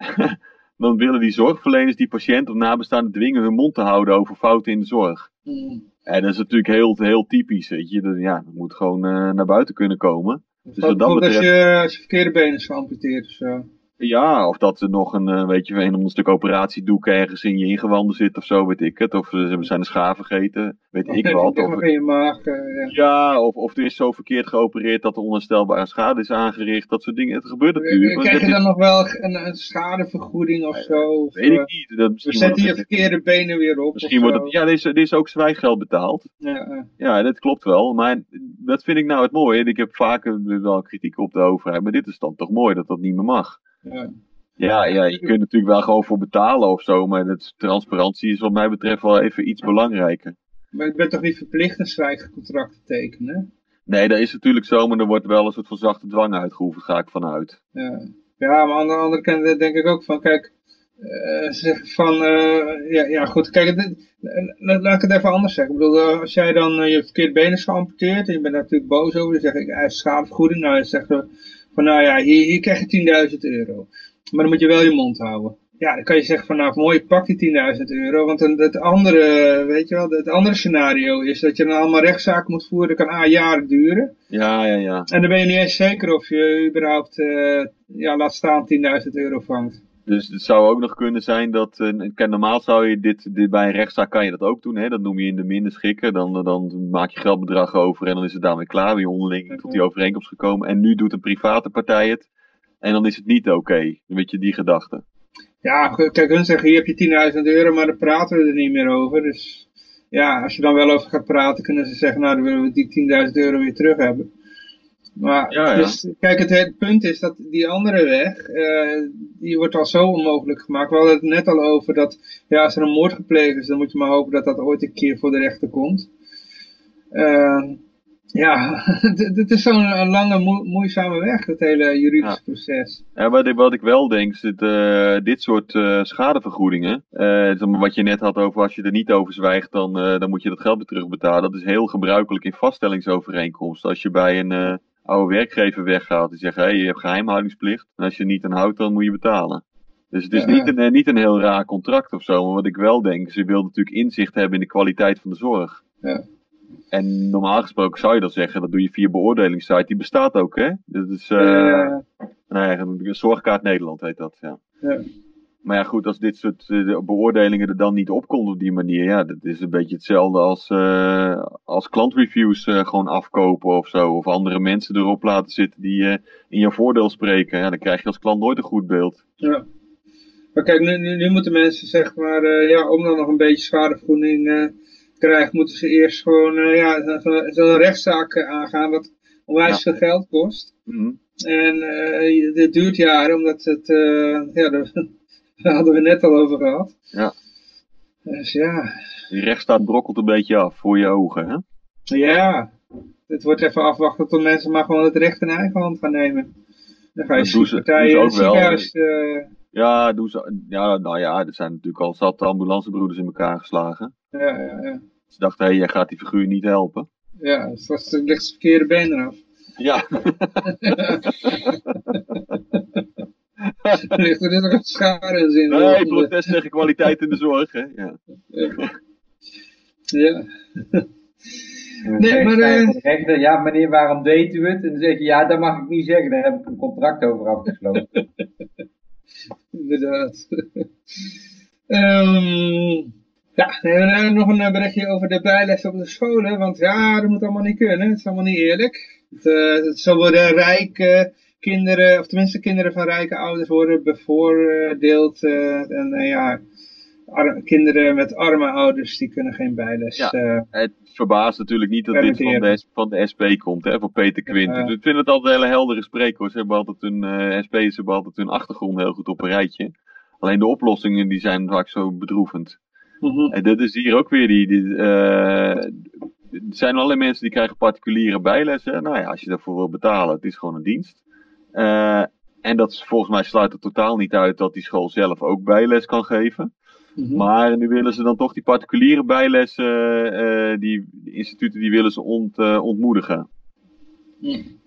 Speaker 2: *laughs* dan willen die zorgverleners die patiënt of nabestaanden dwingen hun mond te houden over fouten in de zorg.
Speaker 1: Mm.
Speaker 2: En dat is natuurlijk heel, heel typisch, weet je. Dat, ja, dat moet gewoon naar buiten kunnen komen.
Speaker 1: Dus wat dat betreft... als, je, als je verkeerde been is geamputeerd of zo.
Speaker 2: Ja, of dat er nog een, weet je, een, een stuk operatiedoek ergens in je ingewanden zit of zo, weet ik het. Of ze zijn de schaar vergeten, weet *laughs*
Speaker 1: of
Speaker 2: ik wat.
Speaker 1: Of in je maag, uh, ja.
Speaker 2: ja of, of er is zo verkeerd geopereerd dat er onherstelbare schade is aangericht. Dat soort dingen. Het gebeurt natuurlijk.
Speaker 1: Krijg je dan nog wel een, een schadevergoeding of zo? Of,
Speaker 2: weet ik niet. Dat,
Speaker 1: we zetten je verkeerde benen weer op.
Speaker 2: Misschien wordt het, ja, er is, er is ook zwijggeld betaald.
Speaker 1: Ja,
Speaker 2: ja, dat klopt wel. Maar dat vind ik nou het mooie. Ik heb vaker wel kritiek op de overheid. Maar dit is dan toch mooi dat dat niet meer mag.
Speaker 1: Ja.
Speaker 2: Ja, ja, je kunt natuurlijk wel gewoon voor betalen of zo, maar dat, transparantie is wat mij betreft wel even iets belangrijker.
Speaker 1: Maar je bent toch niet verplicht een zwijgcontract te tekenen?
Speaker 2: Nee, dat is natuurlijk zo, maar er wordt wel een soort van zachte dwang uitgeoefend, ga ik vanuit.
Speaker 1: Ja, ja maar aan de andere kant denk ik ook van, kijk, uh, zeggen van, uh, ja, ja goed, kijk, dit, laat ik het even anders zeggen. Ik bedoel, als jij dan uh, je verkeerde been is geamputeerd en je bent daar natuurlijk boos over, dan zeg ik, hij is schadevergoeding, nou dan zeggen van, nou ja, hier, hier krijg je 10.000 euro. Maar dan moet je wel je mond houden. ja, dan kan je zeggen van nou mooi, pak die 10.000 euro. Want een, het andere, weet je wel, het andere scenario is dat je dan allemaal rechtszaken moet voeren. Dat kan A jaren duren.
Speaker 2: Ja, ja, ja.
Speaker 1: En dan ben je niet eens zeker of je überhaupt, uh, ja, laat staan 10.000 euro vangt.
Speaker 2: Dus het zou ook nog kunnen zijn dat, uh, normaal zou je dit, bij een rechtszaak kan je dat ook doen, hè? dat noem je in de minder schikken, dan, dan maak je geldbedrag over en dan is het daarmee klaar, weer onderling tot die overeenkomst gekomen. En nu doet een private partij het en dan is het niet oké, okay. weet je, die gedachte.
Speaker 1: Ja, kijk, hun zeggen hier heb je 10.000 euro, maar daar praten we er niet meer over. Dus ja, als je dan wel over gaat praten, kunnen ze zeggen, nou dan willen we die 10.000 euro weer terug hebben. Maar
Speaker 2: ja, ja.
Speaker 1: Dus, kijk, het, het, punt is dat die andere weg, uh, die wordt al zo onmogelijk gemaakt. We hadden het net al over dat, ja, als er een moord gepleegd is, dan moet je maar hopen dat dat ooit een keer voor de rechter komt. Uh, ja, *laughs* het is zo'n lange, moeizame weg, het hele juridische
Speaker 2: ja.
Speaker 1: proces.
Speaker 2: Ja, wat ik, wat ik wel denk, is dat uh, dit soort uh, schadevergoedingen, uh, wat je net had over als je er niet over zwijgt, dan, dan moet je dat geld weer terugbetalen. Dat is heel gebruikelijk in vaststellingsovereenkomsten. Als je bij een oude werkgever weggaat, die zegt, hé, hey, je hebt geheimhoudingsplicht. En als je niet aan houdt, dan moet je betalen. Dus het is ja. niet, een, niet een heel raar contract of zo. Maar wat ik wel denk, ze wil natuurlijk inzicht hebben in de kwaliteit van de zorg.
Speaker 1: Ja.
Speaker 2: En normaal gesproken zou je dat zeggen, dat doe je via beoordelingssite. Die bestaat ook, hè? Dat is, uh,
Speaker 1: ja.
Speaker 2: nee, Zorgkaart Nederland heet dat, ja. Maar ja, goed, als dit soort uh, beoordelingen er dan niet opkomt op die manier, ja, dat is een beetje hetzelfde als, uh, als klantreviews uh, gewoon afkopen of zo. Of andere mensen erop laten zitten die in jouw voordeel spreken. Ja, dan krijg je als klant nooit een goed beeld.
Speaker 1: Ja. Maar kijk, nu, nu, nu moeten mensen zeg maar, ja, om dan nog een beetje schadevergoeding krijgt, moeten ze eerst gewoon ja, zo'n zo rechtszaak aangaan wat onwijs veel geld kost.
Speaker 2: Mm -hmm.
Speaker 1: En dit duurt jaren, omdat het, ja, daar hadden we net al over gehad.
Speaker 2: Ja.
Speaker 1: Dus ja.
Speaker 2: Die rechtsstaat brokkelt een beetje af voor je ogen, hè?
Speaker 1: Ja. Het wordt even afwachten tot mensen maar gewoon het recht in eigen hand gaan nemen. Dan ga je
Speaker 2: ze,
Speaker 1: partijen
Speaker 2: ook
Speaker 1: ziekenhuis...
Speaker 2: wel. Ja, doen ze, ja, nou ja, er zijn natuurlijk al zat ambulancebroeders in elkaar geslagen.
Speaker 1: Ja, ja, ja.
Speaker 2: Ze dachten, hé, hey, jij gaat die figuur niet helpen.
Speaker 1: Ja, was ligt het verkeerde been eraf.
Speaker 2: Ja. *laughs* *laughs* *laughs*
Speaker 1: ligt er nog een schade in zin.
Speaker 2: Nee, protest tegen kwaliteit in de zorg, hè. Ja.
Speaker 1: ja. Nee, maar...
Speaker 3: Uh... Rechter, ja, meneer, waarom deed u het? En dan zeg je, ja, dat mag ik niet zeggen. Daar heb ik een contract over afgesloten. *laughs*
Speaker 1: Inderdaad. um, *laughs* ja, we hebben nog een berichtje over de bijles op de scholen. Want ja, dat moet allemaal niet kunnen. Het is allemaal niet eerlijk. Het, uh, het zo worden rijke kinderen, of tenminste kinderen van rijke ouders worden bevoordeeld. Uh, en uh, ja, kinderen met arme ouders, die kunnen geen bijles.
Speaker 2: Ja, het verbaast natuurlijk niet dat dit van de, van de SP komt, hè, van Peter Quint. Ik vind het altijd hele heldere spreekwoord. Ze hebben altijd hun, uh, SP'ers hebben altijd hun achtergrond heel goed op een rijtje. Alleen de oplossingen die zijn vaak zo bedroevend.
Speaker 1: -hmm.
Speaker 2: En dit is hier ook weer die, die er zijn allerlei mensen die krijgen particuliere bijlessen. Nou ja, als je daarvoor wil betalen, het is gewoon een dienst. Uh, en dat volgens mij sluit het totaal niet uit dat die school zelf ook bijles kan geven.
Speaker 1: Mm -hmm.
Speaker 2: Maar nu willen ze dan toch die particuliere bijlessen, uh, die, die instituten, die willen ze ont, ontmoedigen.
Speaker 1: Mm.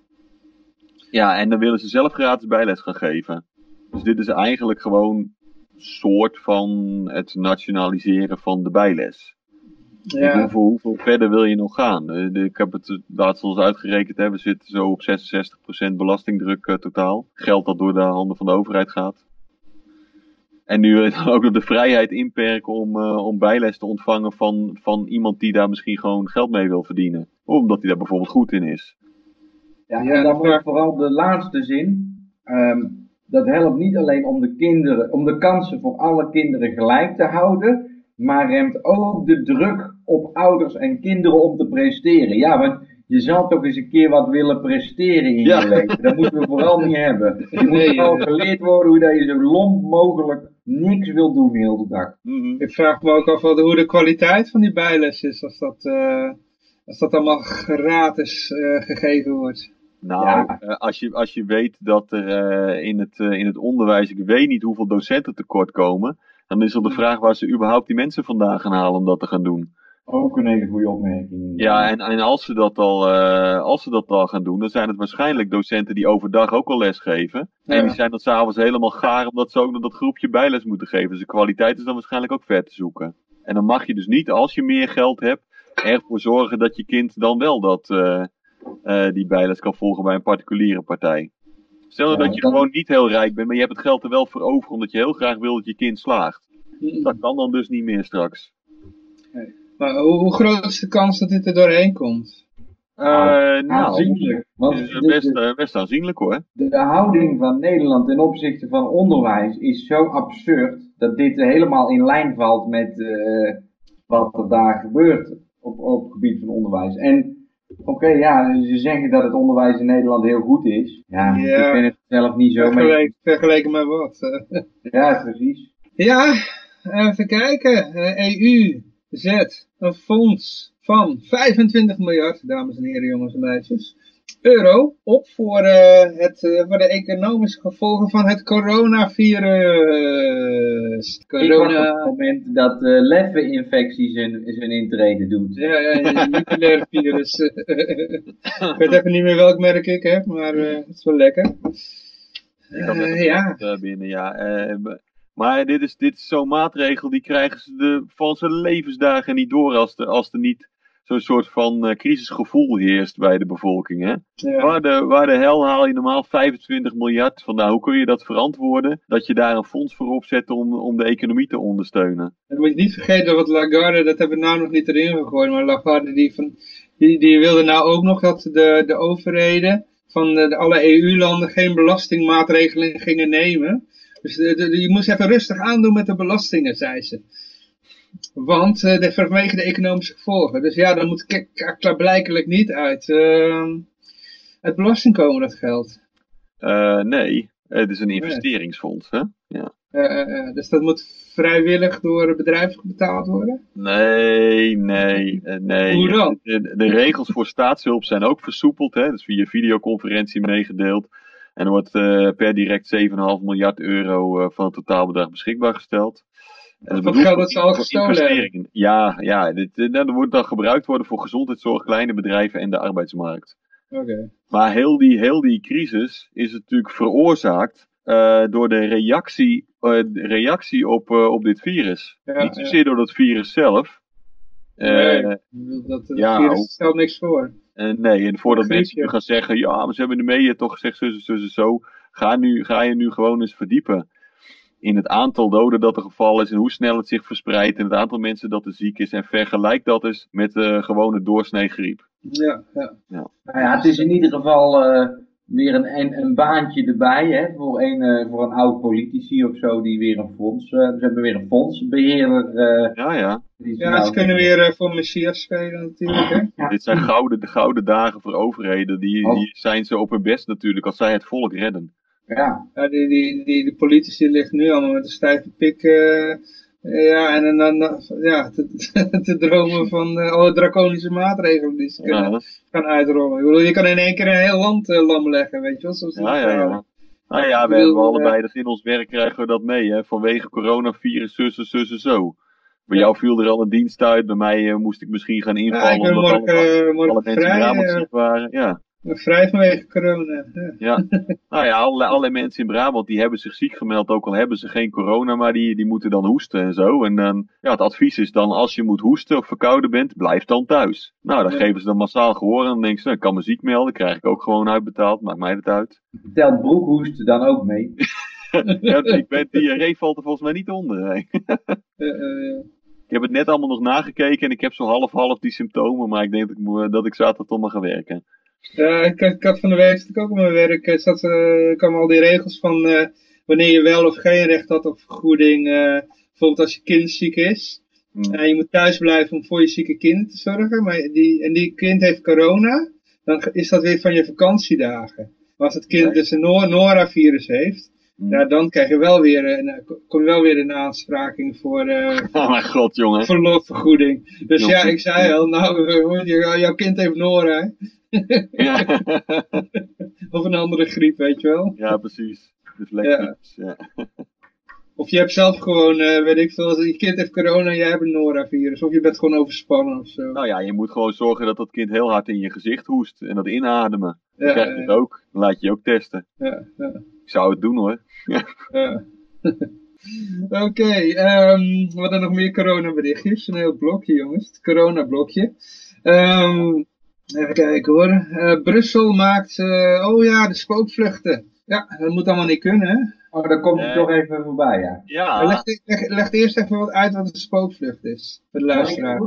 Speaker 2: Ja, en dan willen ze zelf gratis bijles gaan geven. Dus dit is eigenlijk gewoon soort van het nationaliseren van de bijles.
Speaker 1: Ja.
Speaker 2: Hoeveel, hoeveel, verder wil je nog gaan? Ik heb het laatst al eens uitgerekend. Hè. We zitten zo op 66% belastingdruk uh, totaal. Geld dat door de handen van de overheid gaat. En nu *laughs* ook nog de vrijheid inperken om, uh, om bijles te ontvangen van, van iemand die daar misschien gewoon geld mee wil verdienen. Omdat hij daar bijvoorbeeld goed in is.
Speaker 3: Ja, en dan vooral de laatste zin. Um, dat helpt niet alleen om de kinderen, om de kansen voor alle kinderen gelijk te houden, maar remt ook de druk op ouders en kinderen om te presteren. Ja, want je zal toch eens een keer wat willen presteren in
Speaker 2: Ja.
Speaker 3: je leven. Dat moeten we vooral niet hebben. Je moet vooral
Speaker 1: eh.
Speaker 3: geleerd worden hoe dat je zo lomp mogelijk niks wil doen heel de dag.
Speaker 2: Mhm.
Speaker 1: Ik vraag me ook af wat- hoe de kwaliteit van die bijles is als dat, eh, als dat allemaal gratis eh, gegeven wordt.
Speaker 2: Nou,
Speaker 3: Ja.
Speaker 2: eh, als, je, als je weet dat er eh, in, het, in het onderwijs, ik weet niet hoeveel docenten tekort komen, dan is er de vraag waar ze überhaupt die mensen vandaan gaan halen om dat te gaan doen.
Speaker 3: Ook een hele goede opmerking.
Speaker 2: Ja, en, en als, ze dat al, eh, als ze dat al gaan doen, dan zijn het waarschijnlijk docenten die overdag ook al les geven. En die zijn dan s'avonds helemaal gaar omdat ze ook nog dat groepje bijles moeten geven. Dus de kwaliteit is dan waarschijnlijk ook ver te zoeken. En dan mag je dus niet, als je meer geld hebt, ervoor zorgen dat je kind dan wel dat, eh, eh, die bijles kan volgen bij een particuliere partij. Stel
Speaker 3: Ja,
Speaker 2: dat je gewoon niet heel rijk bent, maar je hebt het geld er wel voor over omdat je heel graag wil dat je kind slaagt. Dat kan dan dus niet meer straks.
Speaker 1: Maar hoe, hoe groot is de kans dat dit er doorheen komt?
Speaker 2: Eh nou,
Speaker 3: Aanzienlijk. Want
Speaker 2: is
Speaker 3: de-
Speaker 2: best,
Speaker 3: de-
Speaker 2: eh, best aanzienlijk hoor.
Speaker 3: de houding van Nederland ten opzichte van onderwijs is zo absurd dat dit helemaal in lijn valt met eh, wat er daar gebeurt op, op het gebied van onderwijs. En oké, ja, ze zeggen dat het onderwijs in Nederland heel goed is. Ja,
Speaker 1: Ja.
Speaker 3: ik ben het zelf niet zo mee.
Speaker 1: Vergeleken, vergeleken met wat? eh?
Speaker 3: Ja, precies.
Speaker 1: Ja, even kijken. Eh, EU zet een fonds van 25 miljard, dames en heren, jongens en meisjes, euro op voor, eh, het, eh, voor de economische gevolgen van het coronavirus.
Speaker 3: Ik was op
Speaker 1: Corona.
Speaker 3: het moment dat uh, leffe-infectie zijn, zijn intrede doet.
Speaker 1: Ja, ja, ja, een nucleaire virus. *laughs* ik weet even niet meer welk merk ik heb, maar eh, het is wel lekker.
Speaker 2: Ik had net
Speaker 1: ja.
Speaker 2: binnen, ja. Maar dit is, dit is zo'n maatregel, die krijgen ze de, van zijn levensdagen niet door als er, als er niet zo'n soort van eh, crisisgevoel heerst bij de bevolking. Hè?
Speaker 1: Ja.
Speaker 2: Waar, de, waar de hel haal je normaal 25 miljard vandaan? Hoe kun je dat verantwoorden? Dat je daar een fonds voor opzet om, om de economie te ondersteunen.
Speaker 1: Dan moet je niet vergeten wat Lagarde, dat hebben we nou nog niet erin gegooid, maar Lagarde die, van, die, die wilde nou ook nog dat de, de overheden van de, de alle EU-landen geen belastingmaatregelen gingen nemen. Dus de, de- je moest even rustig aandoen met de belastingen, zei ze. Want eh, de, vanwege de economische gevolgen. Dus ja, dan moet klaarblijkelijk niet uit, eh, uit belasting komen, dat geld.
Speaker 2: Eh, nee, het is een investeringsfonds. Hè? Ja.
Speaker 1: Eh, eh, eh, dus dat moet vrijwillig door bedrijven betaald worden.
Speaker 2: Nee, nee, eh, nee.
Speaker 1: Hoe dan?
Speaker 2: De, de regels voor staatshulp zijn ook versoepeld. Hè? Dus via videoconferentie meegedeeld. En er wordt eh, per direct 7,5 miljard euro eh, van het totaalbedrag beschikbaar gesteld. En
Speaker 1: Wat
Speaker 2: bedoeld
Speaker 1: geld dat ze al gestolen.
Speaker 2: Ja, ja dit, eh, dat wordt dan gebruikt worden voor gezondheidszorg, kleine bedrijven en de arbeidsmarkt.
Speaker 1: Oké.
Speaker 2: Maar heel die, heel die crisis is natuurlijk veroorzaakt eh, door de reactie, reactie op, op dit virus.
Speaker 1: Ja,
Speaker 2: Niet
Speaker 1: ja.
Speaker 2: zozeer door het virus zelf.
Speaker 1: Nee. Dat, dat
Speaker 2: ja,
Speaker 1: virus stelt niks voor.
Speaker 2: Eh, nee, en voordat mensen nu gaan zeggen, ja, maar ze hebben de media toch gezegd, zo, zo, zo, zo. Ga, nu, ga je nu gewoon eens verdiepen in het aantal doden dat er gevallen is en hoe snel het zich verspreidt en het aantal mensen dat er ziek is. En vergelijk dat eens met de gewone doorsnee griep.
Speaker 1: Ja, ja.
Speaker 3: Nou ja, het is in ieder geval eh, weer een, een, een baantje erbij hè, voor, een, eh, voor een oud politici of zo die weer een fonds, eh, ze hebben weer een fondsbeheerder. eh,
Speaker 2: Ja, ja.
Speaker 1: ja
Speaker 3: nou-
Speaker 1: ze kunnen weer eh, voor Messias spelen natuurlijk. Hè?
Speaker 3: Ja.
Speaker 2: Dit zijn gouden, de gouden dagen voor overheden. Die,
Speaker 3: Oh.
Speaker 2: die zijn ze op hun best natuurlijk als zij het volk redden.
Speaker 3: Ja,
Speaker 1: Ja, die, die, die, de politici liggen nu allemaal met een stijve pik. Ja, en dan, ja, te, *laughs* te dromen van eh, alle draconische maatregelen die ze kunnen
Speaker 2: Ja,
Speaker 1: gaan uitrollen. Ik bedoel, je kan in één keer een heel land eh, lam leggen, weet je wel. Zoals
Speaker 2: ja, ja. ja. Nou ja, we
Speaker 1: bedoel,
Speaker 2: hebben allebei
Speaker 1: eh,
Speaker 2: dat in ons werk krijgen we dat mee, hè. Vanwege coronavirus, zussen, zussen, zo. Bij
Speaker 1: Ja.
Speaker 2: jou viel er al een dienst uit, bij mij moest ik misschien gaan
Speaker 1: Ja,
Speaker 2: invallen
Speaker 1: ik ben
Speaker 2: omdat
Speaker 1: morgen,
Speaker 2: alle, mensen in
Speaker 1: vrij,
Speaker 2: Brabant ziek waren. Ja,
Speaker 1: vrij vanwege corona. Ja. *laughs*
Speaker 2: ja. nou ja, allerlei, allerlei mensen in Brabant die hebben zich ziek gemeld, ook al hebben ze geen corona, maar die, die moeten dan hoesten en zo. En dan, ja, het advies is dan, als je moet hoesten of verkouden bent, blijf dan thuis. Nou, dan
Speaker 1: Ja.
Speaker 2: geven ze dan massaal gehoor en dan denken ze, nou, ik kan me ziek melden, krijg ik ook gewoon uitbetaald, maakt mij het uit.
Speaker 3: telt broekhoest dan ook mee. *laughs*
Speaker 2: ja, ik ben, diarree valt er volgens mij niet onder. hè. *laughs*
Speaker 1: Eh, eh,
Speaker 2: Ik heb het net allemaal nog nagekeken en ik heb zo half-half die symptomen, maar ik denk dat ik, dat ik zaterdag toch maar ga werken.
Speaker 1: Ja, ik, had- ik had van de week zat ik ook op mijn werk. eh, Zat, eh, kwamen al die regels van eh, wanneer je wel of geen recht had op vergoeding. eh, bijvoorbeeld als je kind ziek is.
Speaker 2: Hm.
Speaker 1: En je moet thuis blijven om voor je zieke kind te zorgen. Maar die, en die kind heeft corona. Dan is dat weer van je vakantiedagen. Maar als het kind
Speaker 2: Nee.
Speaker 1: dus een Nor- Nora-virus heeft.
Speaker 2: Hm.
Speaker 1: Ja, dan krijg je wel weer een, kom je wel weer een aanspraking voor eh *laughs*
Speaker 2: Oh mijn god, jongen.
Speaker 1: verlofvergoeding. Dus ja, ik zei al, nou, eh, jou- jouw kind heeft Nora.
Speaker 2: Ja. *laughs*
Speaker 1: Of een andere griep, weet je wel.
Speaker 2: ja, precies. Dus lekker. Ja.
Speaker 1: Of je hebt zelf gewoon, eh, weet ik veel, je kind heeft corona en jij hebt een Nora-virus. Of je bent gewoon overspannen of zo.
Speaker 2: Nou ja, je moet gewoon zorgen dat dat kind heel hard in je gezicht hoest. En dat inademen. Dan
Speaker 1: Ja,
Speaker 2: krijg je het ook. Dan laat je je ook testen.
Speaker 1: ja, ja.
Speaker 2: Ik zou het doen hoor.
Speaker 1: Ja. *laughs* Oké, ehm, wat er nog meer coronaberichtjes? Een heel blokje, jongens. Het coronablokje. Ehm even kijken hoor. Eh, Brussel maakt, eh, oh ja, de spookvluchten. Ja, dat moet allemaal niet kunnen, hè?
Speaker 3: Oh, daar komt het toch even voorbij, ja.
Speaker 2: Ja,
Speaker 1: Leg, leg, leg eerst even wat uit wat een spookvlucht is, voor de luisteraar.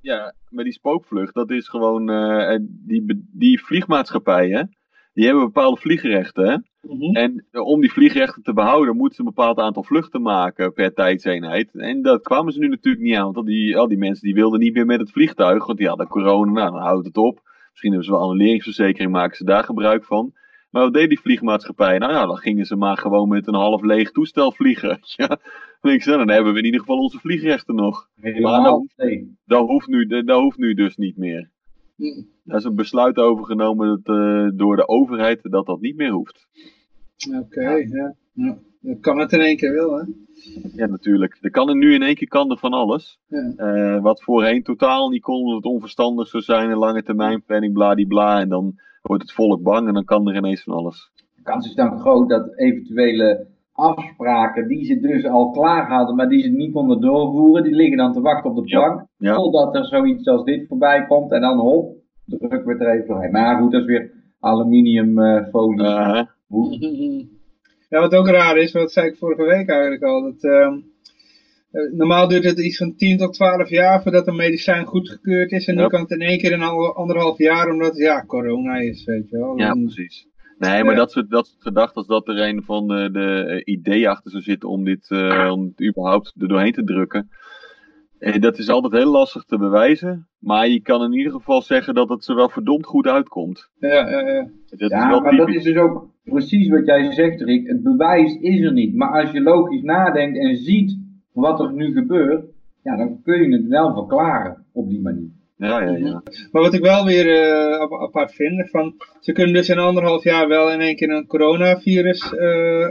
Speaker 2: ja maar die spookvlucht, dat is gewoon eh, die, die vliegmaatschappijen. Die hebben bepaalde vliegrechten. Hè?
Speaker 1: Mhm.
Speaker 2: En eh, om die vliegrechten te behouden, moeten ze een bepaald aantal vluchten maken per tijdseenheid. En dat kwamen ze nu natuurlijk niet aan. Want al die, al die mensen die wilden niet meer met het vliegtuig. Want die hadden corona, nou dan houdt het op. Misschien hebben ze wel annuleringsverzekering, maken ze daar gebruik van. Maar wat deden die vliegmaatschappijen? Nou ja, dan gingen ze maar gewoon met een half leeg toestel vliegen. *laughs* Ja, zo, dan hebben we in ieder geval onze vliegrechten nog.
Speaker 3: Helemaal nee.
Speaker 2: Dat hoeft nu, dat hoeft nu dus niet meer. Daar is een besluit over genomen dat, eh, door de overheid dat dat niet meer hoeft.
Speaker 1: Oké, ja. ja. Dat kan het in één keer wel, hè?
Speaker 2: Ja, natuurlijk. Er kan er nu in één keer kan er van alles.
Speaker 1: Ja.
Speaker 2: Eh, wat voorheen totaal niet kon, omdat het onverstandig zou zijn, een lange termijn planning, bladibla. En dan wordt het volk bang en dan kan er ineens van alles.
Speaker 3: De kans is dan groot dat eventuele afspraken die ze dus al klaar hadden, maar die ze niet konden doorvoeren, die liggen dan te wachten op de
Speaker 2: Ja.
Speaker 3: plank.
Speaker 2: Ja.
Speaker 3: Totdat er zoiets als dit voorbij komt en dan hop, druk we het er even doorheen. Maar goed, dat is weer aluminiumfolie.
Speaker 2: Eh,
Speaker 1: Ja, wat ook raar is, wat zei ik vorige week eigenlijk al, dat ehm, eh, normaal duurt het iets van 10 tot 12 jaar voordat een medicijn goedgekeurd is. En nu kan het in één keer in al, anderhalf jaar, omdat ja, corona is, weet je wel.
Speaker 2: ja, precies. Nee, maar dat soort, dat soort gedachten, als dat er een van de, de eh, ideeën achter zou zitten om dit, eh, om überhaupt er doorheen te drukken. Eh, dat is altijd heel lastig te bewijzen. Maar je kan in ieder geval zeggen dat het er wel verdomd goed uitkomt.
Speaker 1: ja, ja, ja.
Speaker 2: Dat is
Speaker 3: ja,
Speaker 2: wel
Speaker 3: maar dat is dus ook precies wat jij zegt, Rick. Het bewijs is er niet. Maar als je logisch nadenkt en ziet wat er nu gebeurt, ja, dan kun je het wel verklaren op die manier.
Speaker 2: Ja, ja, ja.
Speaker 1: Maar wat ik wel weer eh, ap- apart vind, van, ze kunnen dus in anderhalf jaar wel in één keer een coronavirus eh,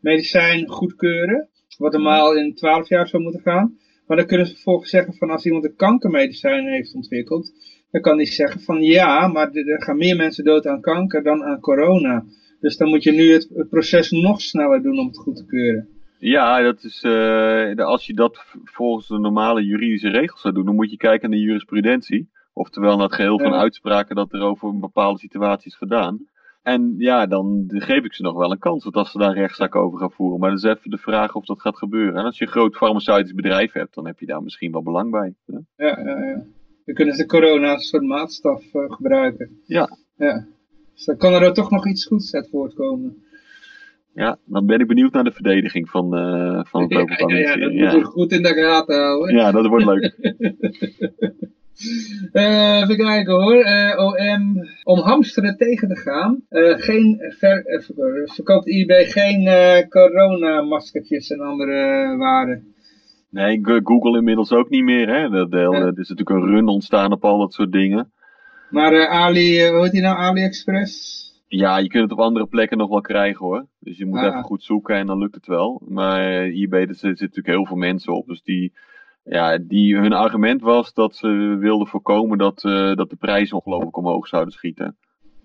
Speaker 1: medicijn goedkeuren. Wat normaal in 12 jaar zou moeten gaan. Maar dan kunnen ze vervolgens zeggen van als iemand een kankermedicijn heeft ontwikkeld. Dan kan die zeggen van ja, maar er er gaan meer mensen dood aan kanker dan aan corona. Dus dan moet je nu het, het proces nog sneller doen om het goed te keuren.
Speaker 2: Ja, dat is, eh, als je dat volgens de normale juridische regels zou doen, dan moet je kijken naar de jurisprudentie. Oftewel naar het geheel van uitspraken dat er over een bepaalde situatie is gedaan. En ja, dan geef ik ze nog wel een kans, want als ze daar rechtszaak over gaan voeren. Maar dat is even de vraag of dat gaat gebeuren. En als je een groot farmaceutisch bedrijf hebt, dan heb je daar misschien wel belang bij. hè?
Speaker 1: Ja, ja, ja. Dan kunnen ze corona als soort maatstaf eh, gebruiken.
Speaker 2: Ja.
Speaker 1: Ja. Dus dan kan er toch nog iets goeds uit voortkomen.
Speaker 2: Ja, dan ben ik benieuwd naar de verdediging van, eh, van het Openbaar
Speaker 1: ja, ja, dat
Speaker 2: Ministerie.
Speaker 1: moeten we
Speaker 2: Ja,
Speaker 1: goed in de gaten houden.
Speaker 2: ja, dat wordt leuk. *laughs*
Speaker 1: Eh, even kijken hoor. Eh, OM, om hamsteren tegen te gaan, geen ver, ver- verkoopt eBay geen coronamaskertjes en andere waren.
Speaker 2: Nee, Go- Google inmiddels ook niet meer. Hè? Dat,
Speaker 1: Ja.
Speaker 2: Er is natuurlijk een run ontstaan op al dat soort dingen.
Speaker 1: Maar Ali, hoe heet die nou, AliExpress?
Speaker 2: Ja, je kunt het op andere plekken nog wel krijgen hoor. Dus je moet
Speaker 1: Ah.
Speaker 2: even goed zoeken en dan lukt het wel. Maar eh, eBay, er zitten natuurlijk heel veel mensen op. Dus die, ja, die, hun argument was dat ze wilden voorkomen dat, eh, dat de prijzen ongelooflijk omhoog zouden schieten.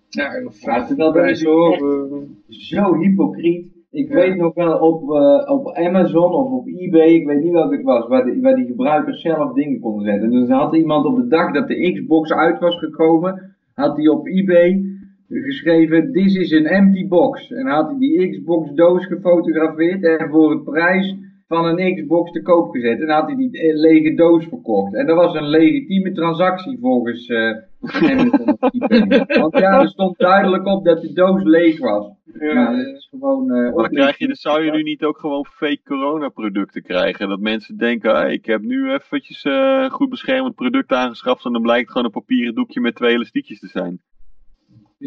Speaker 1: Ja, vraag
Speaker 3: terwijl dat is
Speaker 1: zo. eh,
Speaker 3: hypocriet. Ik
Speaker 1: Ja.
Speaker 3: weet nog wel op, eh, op Amazon of op eBay, ik weet niet welke het was, waar, die- waar die gebruikers zelf dingen konden zetten. Dus er had iemand op de dag dat de Xbox uit was gekomen, had hij op eBay geschreven, this is an empty box. En had hij die Xbox doos gefotografeerd en voor het prijs van een Xbox te koop gezet. En had hij die eh, lege doos verkocht. En dat was een legitieme transactie volgens eh Amazon eBay. Want ja, er stond duidelijk op dat de doos leeg was.
Speaker 1: ja,
Speaker 3: dat is gewoon. eh,
Speaker 2: Maar krijg je, dan zou je nu niet ook gewoon fake coronaproducten krijgen. Dat mensen denken, ah, ik heb nu eventjes eh, een goed beschermend product aangeschaft. En dan blijkt gewoon een papieren doekje met twee elastiekjes te zijn.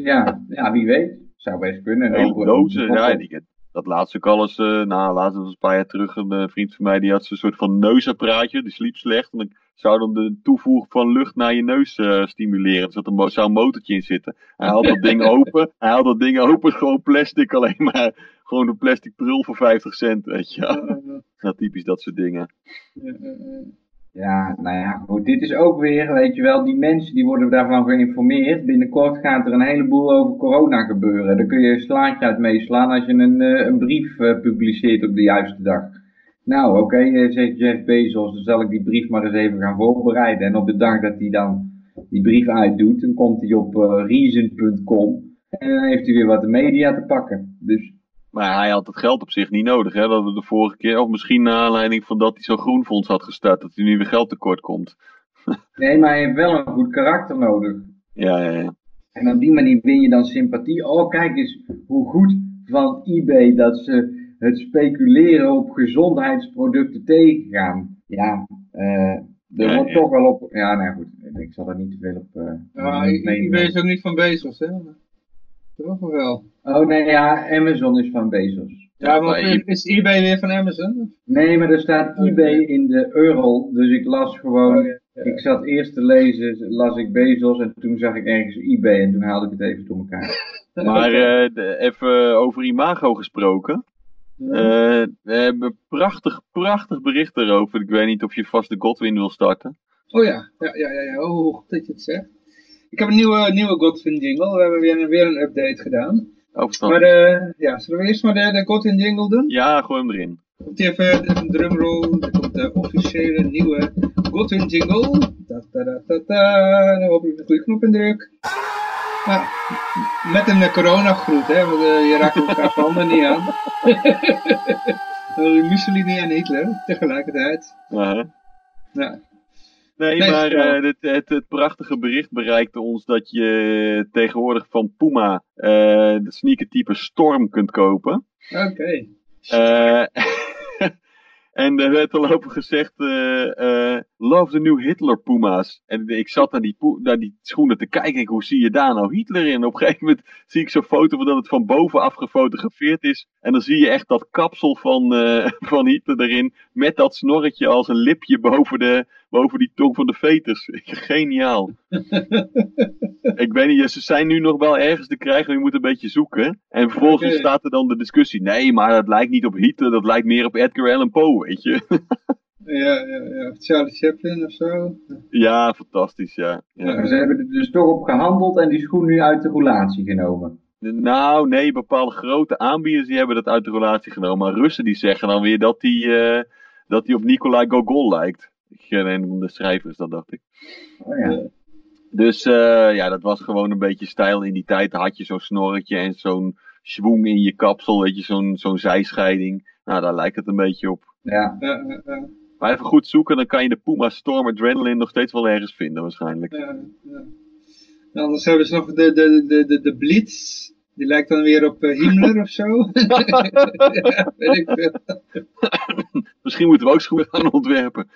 Speaker 3: Ja, ja, wie weet. Zou best kunnen.
Speaker 2: Hele dozen, ja, die, dat laatst ook al eens, eh, nou, laatst was een paar jaar terug, een eh, vriend van mij die had zo'n soort van neusapparaatje, die sliep slecht. En dan zou dan de toevoeging van lucht naar je neus eh, stimuleren. Er zat een, mo- zou een motortje in zitten. Hij had dat ding open, hij had dat ding open, gewoon plastic alleen maar. gewoon een plastic prul voor 50 cent, weet je.
Speaker 1: Ja,
Speaker 2: Nou, typisch dat soort dingen.
Speaker 1: ja, ja,
Speaker 3: nou ja, goed. Dit is ook weer, weet je wel, die mensen die worden daarvan geïnformeerd. Binnenkort gaat er een heleboel over corona gebeuren. Daar kun je een slaatje uit meeslaan als je een, eh, een brief eh, publiceert op de juiste dag. Nou, oké, eh, zegt Jeff Bezos, dan zal ik die brief maar eens even gaan voorbereiden. En op de dag dat hij dan die brief uitdoet, dan komt hij op reason.com. En dan heeft hij weer wat de media te pakken. Dus
Speaker 2: Maar hij had het geld op zich niet nodig, hè. Dat we de vorige keer, of misschien naar aanleiding van dat hij zo'n groenfonds had gestart, dat hij nu weer geld tekort komt. *laughs*
Speaker 3: nee, maar hij heeft wel een goed karakter nodig.
Speaker 2: Ja, ja, ja.
Speaker 3: En op die manier win je dan sympathie. Oh, kijk eens hoe goed van eBay dat ze het speculeren op gezondheidsproducten tegengaan. Ja, eh er
Speaker 2: Ja,
Speaker 3: wordt
Speaker 2: ja.
Speaker 3: toch wel op. Ja, nou goed, ik zal er niet te veel op. eh
Speaker 1: Ja, ik weet ook niet van Bezos, hè? Toch of wel?
Speaker 3: Oh nee, ja, Amazon is van Bezos.
Speaker 1: Ja,
Speaker 2: maar
Speaker 1: is eBay weer van Amazon?
Speaker 3: Nee, maar er staat
Speaker 1: Oh,
Speaker 3: eBay in de URL, dus ik las gewoon.
Speaker 1: Oh, ja, ja.
Speaker 3: Ik zat eerst te lezen, las ik Bezos en toen zag ik ergens eBay en toen haalde ik het even door elkaar. *laughs*
Speaker 2: Maar eh, de- even over imago gesproken. Eh, we hebben prachtig, prachtig bericht erover. Ik weet niet of je vast de Godwin wil starten.
Speaker 1: Oh ja, ja, ja, ja, ja. Oh, goed dat je het zegt. Ik heb een nieuwe, nieuwe Godwin jingle. We hebben weer, weer een update gedaan.
Speaker 2: Oh, verstand.
Speaker 1: Maar eh, ja, zullen we eerst maar de, de Godwin jingle doen?
Speaker 2: Ja, gooi hem erin.
Speaker 1: Komt hier even, even een drumroll. Er komt de officiële nieuwe Godwin jingle. Ta ta ta ta ta. Dan hoop ik de goede knop indruk. Nou, met een uh, corona-groet, hè, want eh, je raakt elkaar handen niet aan. *laughs* Eh, Mussolini en Hitler tegelijkertijd. Ja.
Speaker 2: Nee,
Speaker 1: Nee,
Speaker 2: maar eh, het, het, het prachtige bericht bereikte ons dat je tegenwoordig van Puma eh de sneakertype Storm kunt kopen.
Speaker 1: Oké.
Speaker 2: Eh, *laughs* en er werd al over gezegd, love the new Hitler Puma's. En ik zat naar die, naar die schoenen te kijken. Ik, hoe zie je daar nou Hitler in? Op een gegeven moment *laughs* zie ik zo'n foto van dat het van bovenaf gefotografeerd is. En dan zie je echt dat kapsel van, eh, *laughs* van Hitler erin. Met dat snorretje als een lipje boven, de, boven die tong van de veters. *laughs* Geniaal. ik weet niet, ze zijn nu nog wel ergens te krijgen. Je moet een beetje zoeken. En vervolgens staat er dan de discussie. Nee, maar dat lijkt niet op Hitler. Dat lijkt meer op Edgar Allan Poe, weet je.
Speaker 1: Ja, ja, ja. Charlie Chaplin of zo.
Speaker 2: ja, fantastisch, ja. ja.
Speaker 1: Ja.
Speaker 3: Ze hebben er dus toch op gehandeld en die schoen nu uit de roulatie genomen.
Speaker 2: Nou, nee, bepaalde grote aanbieders die hebben dat uit de relatie genomen. Maar Russen die zeggen dan weer dat die, eh, dat die op Nikolai Gogol lijkt. Ik ken een van de schrijvers, dat dacht ik.
Speaker 3: Oh ja.
Speaker 2: Dus eh, ja, dat was gewoon een beetje stijl in die tijd. Had je zo'n snorretje en zo'n schwung in je kapsel, weet je, zo'n zo'n zijscheiding. Nou, daar lijkt het een beetje op.
Speaker 3: Ja.
Speaker 2: Maar even goed zoeken, dan kan je de Puma Storm Adrenaline nog steeds wel ergens vinden waarschijnlijk.
Speaker 1: ja, ja. En anders hebben ze nog de, de, de, de, de Blitz. Die lijkt dan weer op eh, Himmler of zo. ja, *laughs* weet ik veel.
Speaker 2: Misschien moeten we ook schoenen gaan ontwerpen.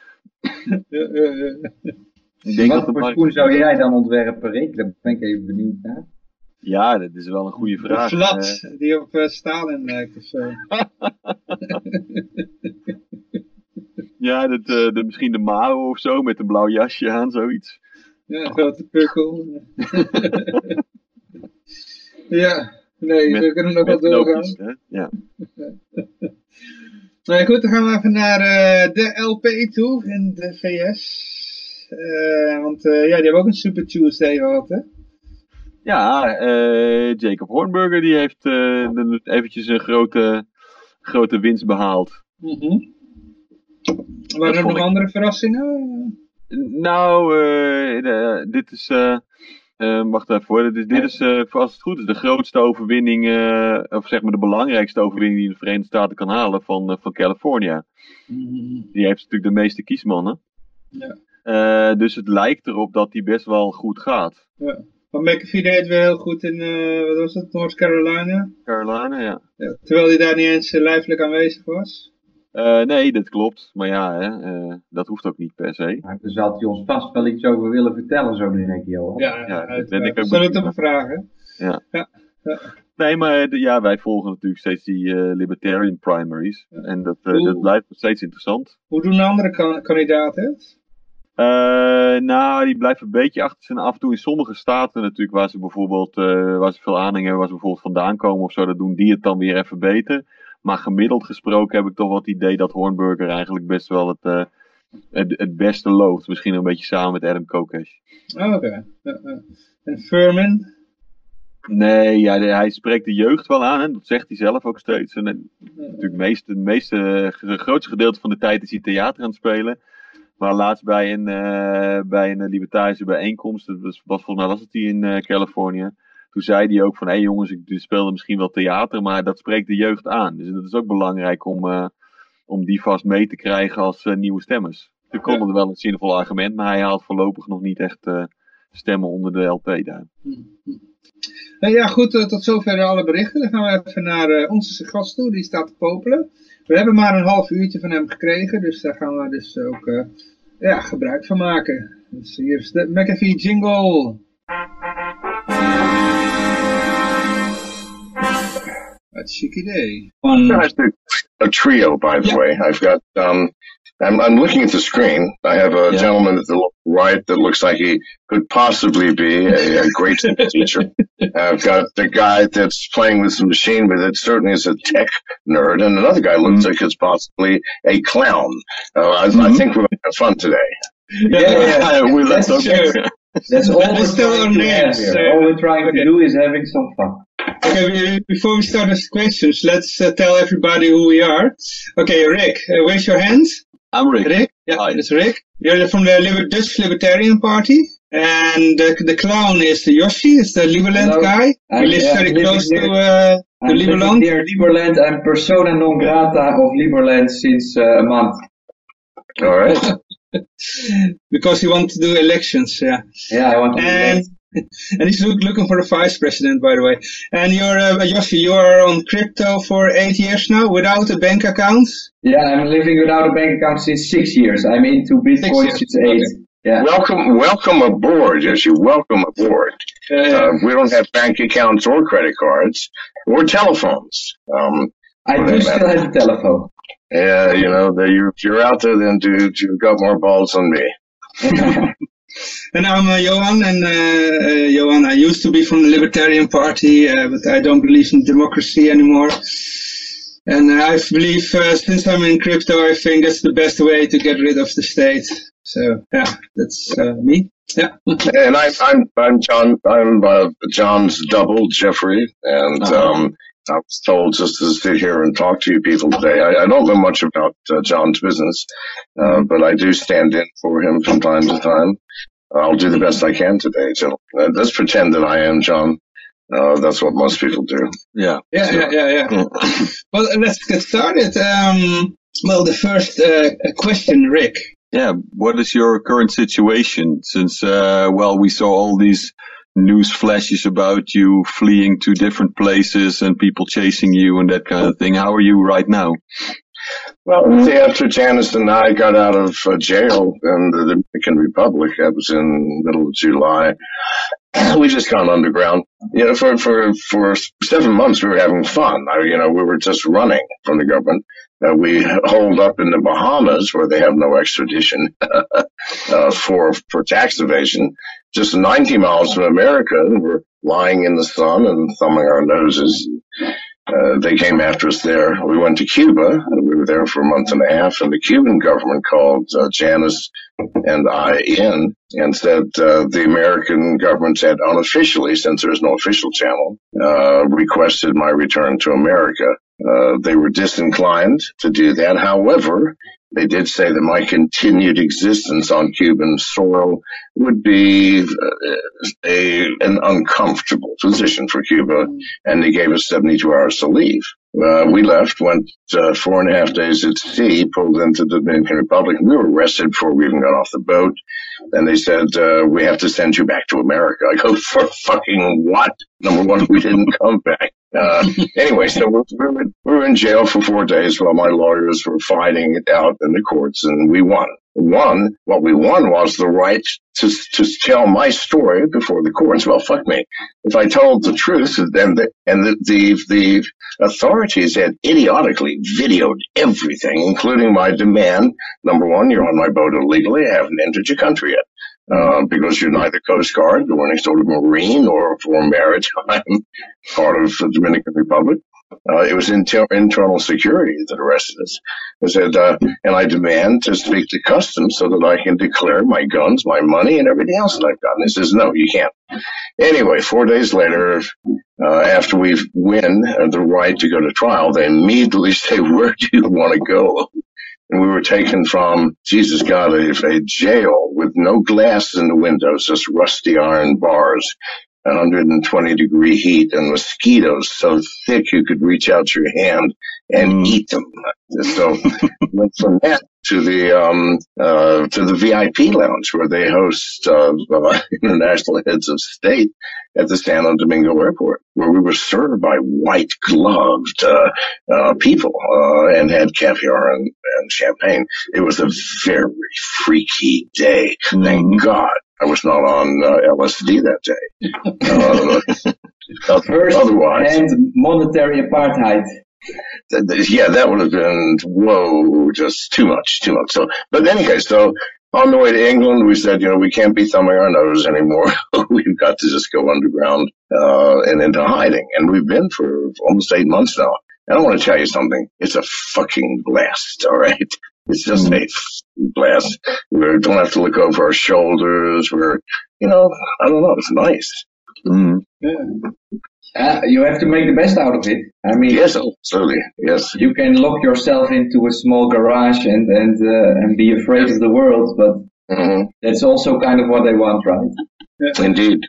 Speaker 2: Ik denk
Speaker 3: Wat
Speaker 2: dat de
Speaker 3: voor schoen zou jij dan ontwerpen, Rick? Daar ben ik even benieuwd naar.
Speaker 2: Ja, dat is wel een goede vraag.
Speaker 1: Een
Speaker 2: Eh,
Speaker 1: flat, die op eh, Stalin lijkt of zo. *laughs*
Speaker 2: Ja, dat, eh, de, misschien de Mao of zo, met een blauw jasje aan, zoiets.
Speaker 1: Ja, een grote pukkel. *laughs* ja, nee,
Speaker 2: Met-
Speaker 1: we kunnen nog wel doorgaan.
Speaker 2: Ja. *laughs*
Speaker 1: Nou ja, goed, dan gaan we even naar eh, de LP toe in de VS. Eh, want ja, die hebben ook een Super Tuesday gehad, hè?
Speaker 2: Ja, Jacob Hornberger die heeft eventjes een grote, grote winst behaald.
Speaker 1: Mhm. Waren er nog
Speaker 2: ik-
Speaker 1: andere verrassingen?
Speaker 2: Nou, eh, de- dit is. eh, eh, wacht even hoor. Dit is, dit is als het goed is, de grootste overwinning. eh, of zeg maar de belangrijkste overwinning die de Verenigde Staten kan halen van, van California. Die heeft natuurlijk de meeste kiesmannen.
Speaker 1: Ja.
Speaker 2: Eh, dus het lijkt erop dat die best wel goed gaat.
Speaker 1: Ja. Maar McAfee deed weer heel goed in, eh, wat was het, North Carolina.
Speaker 2: Carolina, ja.
Speaker 1: Ja, terwijl hij daar niet eens lijfelijk aanwezig was.
Speaker 2: Eh, nee, dat klopt. Maar ja, hè, eh, dat hoeft ook niet per se.
Speaker 3: Maar daar zal hij ons vast wel iets over willen vertellen, zo direct, Johan.
Speaker 1: Ja,
Speaker 2: Ja, dat ben ik ook
Speaker 1: Zullen we het
Speaker 2: benieuwd
Speaker 1: hem vragen?
Speaker 2: Nee, maar eh, ja, wij volgen natuurlijk steeds die eh, libertarian primaries. En dat, dat blijft nog steeds interessant.
Speaker 1: Hoe doen de andere kan- kandidaten het?
Speaker 2: Uh, nou, die blijft een beetje achter zijn af en toe in sommige staten natuurlijk, waar ze bijvoorbeeld, uh, waar ze veel aanhang hebben, waar ze bijvoorbeeld vandaan komen of zo, dat doen die het dan weer even beter. Maar gemiddeld gesproken heb ik toch wel het idee dat Hornburger eigenlijk best wel het, uh, het, het, beste loopt. Misschien een beetje samen met Adam Kokesh.
Speaker 1: Oh, oké. En Furman?
Speaker 2: Nee, ja, hij spreekt de jeugd wel aan, hè? dat zegt hij zelf ook steeds. En, natuurlijk het meeste, meeste, het grootste gedeelte van de tijd is hij theater aan het spelen. Maar laatst bij een, uh, bij een libertarische bijeenkomst, dat was, was, volgens mij was het die in uh, Californië. Toen zei hij ook van, hé hey jongens, ik speelde misschien wel theater, maar dat spreekt de jeugd aan. Dus dat is ook belangrijk om, uh, om die vast mee te krijgen als nieuwe stemmers. Ze konden ja. wel een zinvol argument, maar hij haalt voorlopig nog niet echt stemmen onder de LP daar.
Speaker 1: Nou ja, goed, tot zover alle berichten. Dan gaan we even naar onze gast toe, die staat te popelen. We hebben maar een half uurtje van hem gekregen, dus daar gaan we dus ook ja, gebruik van maken. Dus hier is de McAfee jingle. Wat chic idee.
Speaker 4: Um, a trio, by the yeah. way. I've got um, I'm, I'm looking at the screen. I have a yeah. gentleman at the right that looks like he could possibly be a, a great *laughs* teacher. I've got the guy that's playing with the machine, but it certainly is a tech nerd. And another guy looks mm-hmm. like it's possibly a clown. Uh, I, mm-hmm. I, think we're going to have fun today.
Speaker 3: Yeah, yeah, yeah. we that's true. That's all we're trying to have. All we're trying okay. to do is having some fun.
Speaker 1: Okay, before we start with questions, let's uh, tell everybody who we are. Okay, Rick, uh, raise your hands.
Speaker 2: I'm Rick.
Speaker 1: Rick? Yeah, Hi. it's Rick. You're from the Liber Dutch Libertarian Party. And the, the clown is the Yoshi, is the Liberland Hello. guy. He lives uh, very close to, uh, to
Speaker 3: Liberland. Near Liberland. I'm persona non grata of Liberland since uh, a month.
Speaker 4: All right. *laughs*
Speaker 1: because you want to do elections, yeah.
Speaker 3: Yeah, I want to
Speaker 1: and, and he's look, looking for a vice president, by the way. And you're, uh, Yoshi, you are on crypto for eight years now without a bank account?
Speaker 3: Yeah, I'm living without a bank account since six years. I'm into Bitcoin since eight. Okay. Yeah.
Speaker 4: Welcome, welcome aboard, Yoshi. Welcome aboard. Uh, uh, we don't have bank accounts or credit cards or telephones. Um,
Speaker 3: I do still have a telephone.
Speaker 4: Yeah, you know, the, you're, you're out there, then dude, you've got more balls than me. *laughs*
Speaker 1: and I'm uh, Johan, and uh, uh, Johan, I used to be from the Libertarian Party, uh, but I don't believe in democracy anymore. And I believe uh, since I'm in crypto, I think that's the best way to get rid of the state. So yeah, that's uh, me. Yeah.
Speaker 4: and I, I'm I'm John. I'm John's double, Jeffrey, and uh-huh. um, I was told just to sit here and talk to you people today. I, I don't know much about uh, John's business, uh, but I do stand in for him from time to time. I'll do the best I can today, gentlemen. Uh, let's pretend that I am John. Uh, that's what most people do.
Speaker 1: Yeah. Yeah, so. yeah, yeah, yeah. *coughs* well, let's get started. Um, well, the first uh, question, Rick.
Speaker 2: Yeah, what is your current situation? Since, uh, well, we saw all these news flashes about you fleeing to different places and people chasing you and that kind of thing. How are you right now?
Speaker 4: Well, after Janice and I got out of uh, jail in the Dominican Republic, that was in middle of July, we just gone underground. You know, for, for, for seven months we were having fun. I, you know, we were just running from the government. Uh, we holed up in the Bahamas where they have no extradition *laughs* uh, for for tax evasion, just 90 miles from America. We're lying in the sun and thumbing our noses. Uh, they came after us there. We went to Cuba. We were there for a month and a half, and the Cuban government called uh, Janice and I in and said uh, the American government had unofficially, since there's no official channel, uh, requested my return to America. Uh, they were disinclined to do that. However, they did say that my continued existence on Cuban soil would be uh, a, an uncomfortable position for Cuba, and they gave us 72 hours to leave. Uh, we left, went uh, four and a half days at sea, pulled into the Dominican Republic. We were arrested before we even got off the boat. And they said, uh, we have to send you back to America. I go, for fucking what? Number one, we didn't come back. Uh, anyway, so we were, we were in jail for four days while my lawyers were fighting it out in the courts and we won. Won. What we won was the right to to tell my story before the courts. Well, fuck me. If I told the truth, then the, and the, the the authorities had idiotically videoed everything, including my demand. Number one, you're on my boat illegally. I haven't entered your country yet. Uh, because you're neither Coast Guard nor any sort of Marine or for maritime *laughs* part of the Dominican Republic. Uh, it was inter- internal security that arrested us. I said, uh, and I demand to speak to customs so that I can declare my guns, my money, and everything else that I've got. And he says, no, you can't. Anyway, four days later, uh, after we win the right to go to trial, they immediately *laughs* say, where do you want to go? and we were taken from Jesus God a, a jail with no glass in the windows, just rusty iron bars, 120 degree heat, and mosquitoes so thick you could reach out your hand and
Speaker 2: Mm.
Speaker 4: eat them. So *laughs* from that to the um, uh, to the VIP lounge where they host uh, uh, *laughs* international heads of state at the San Domingo airport, where we were served by white gloved uh, uh, people uh, and had caviar and, and champagne. It was a very freaky day.
Speaker 2: Mhm.
Speaker 4: Thank God I was not on uh, LSD that day. *laughs* Uh,
Speaker 3: First
Speaker 4: otherwise,
Speaker 3: and monetary apartheid.
Speaker 4: Th- th- yeah, that would have been whoa, just too much, too much. So, but in any case, so on the way to England, we said, you know, we can't be thumbing our nose anymore. *laughs* We've got to just go underground uh, and into hiding, and we've been for almost eight months now. And I want to tell you something. It's a fucking blast, all right? It's just a blast. We don't have to look over our shoulders. We're, you know, I don't know. It's nice.
Speaker 2: Mm.
Speaker 3: Uh, you have to make the best out of it. I mean,
Speaker 4: Yes, absolutely. Yes.
Speaker 3: you can lock yourself into a small garage and and uh, and be afraid of the world, but
Speaker 4: hmm
Speaker 3: that's also kind of what they want, right?
Speaker 4: Indeed.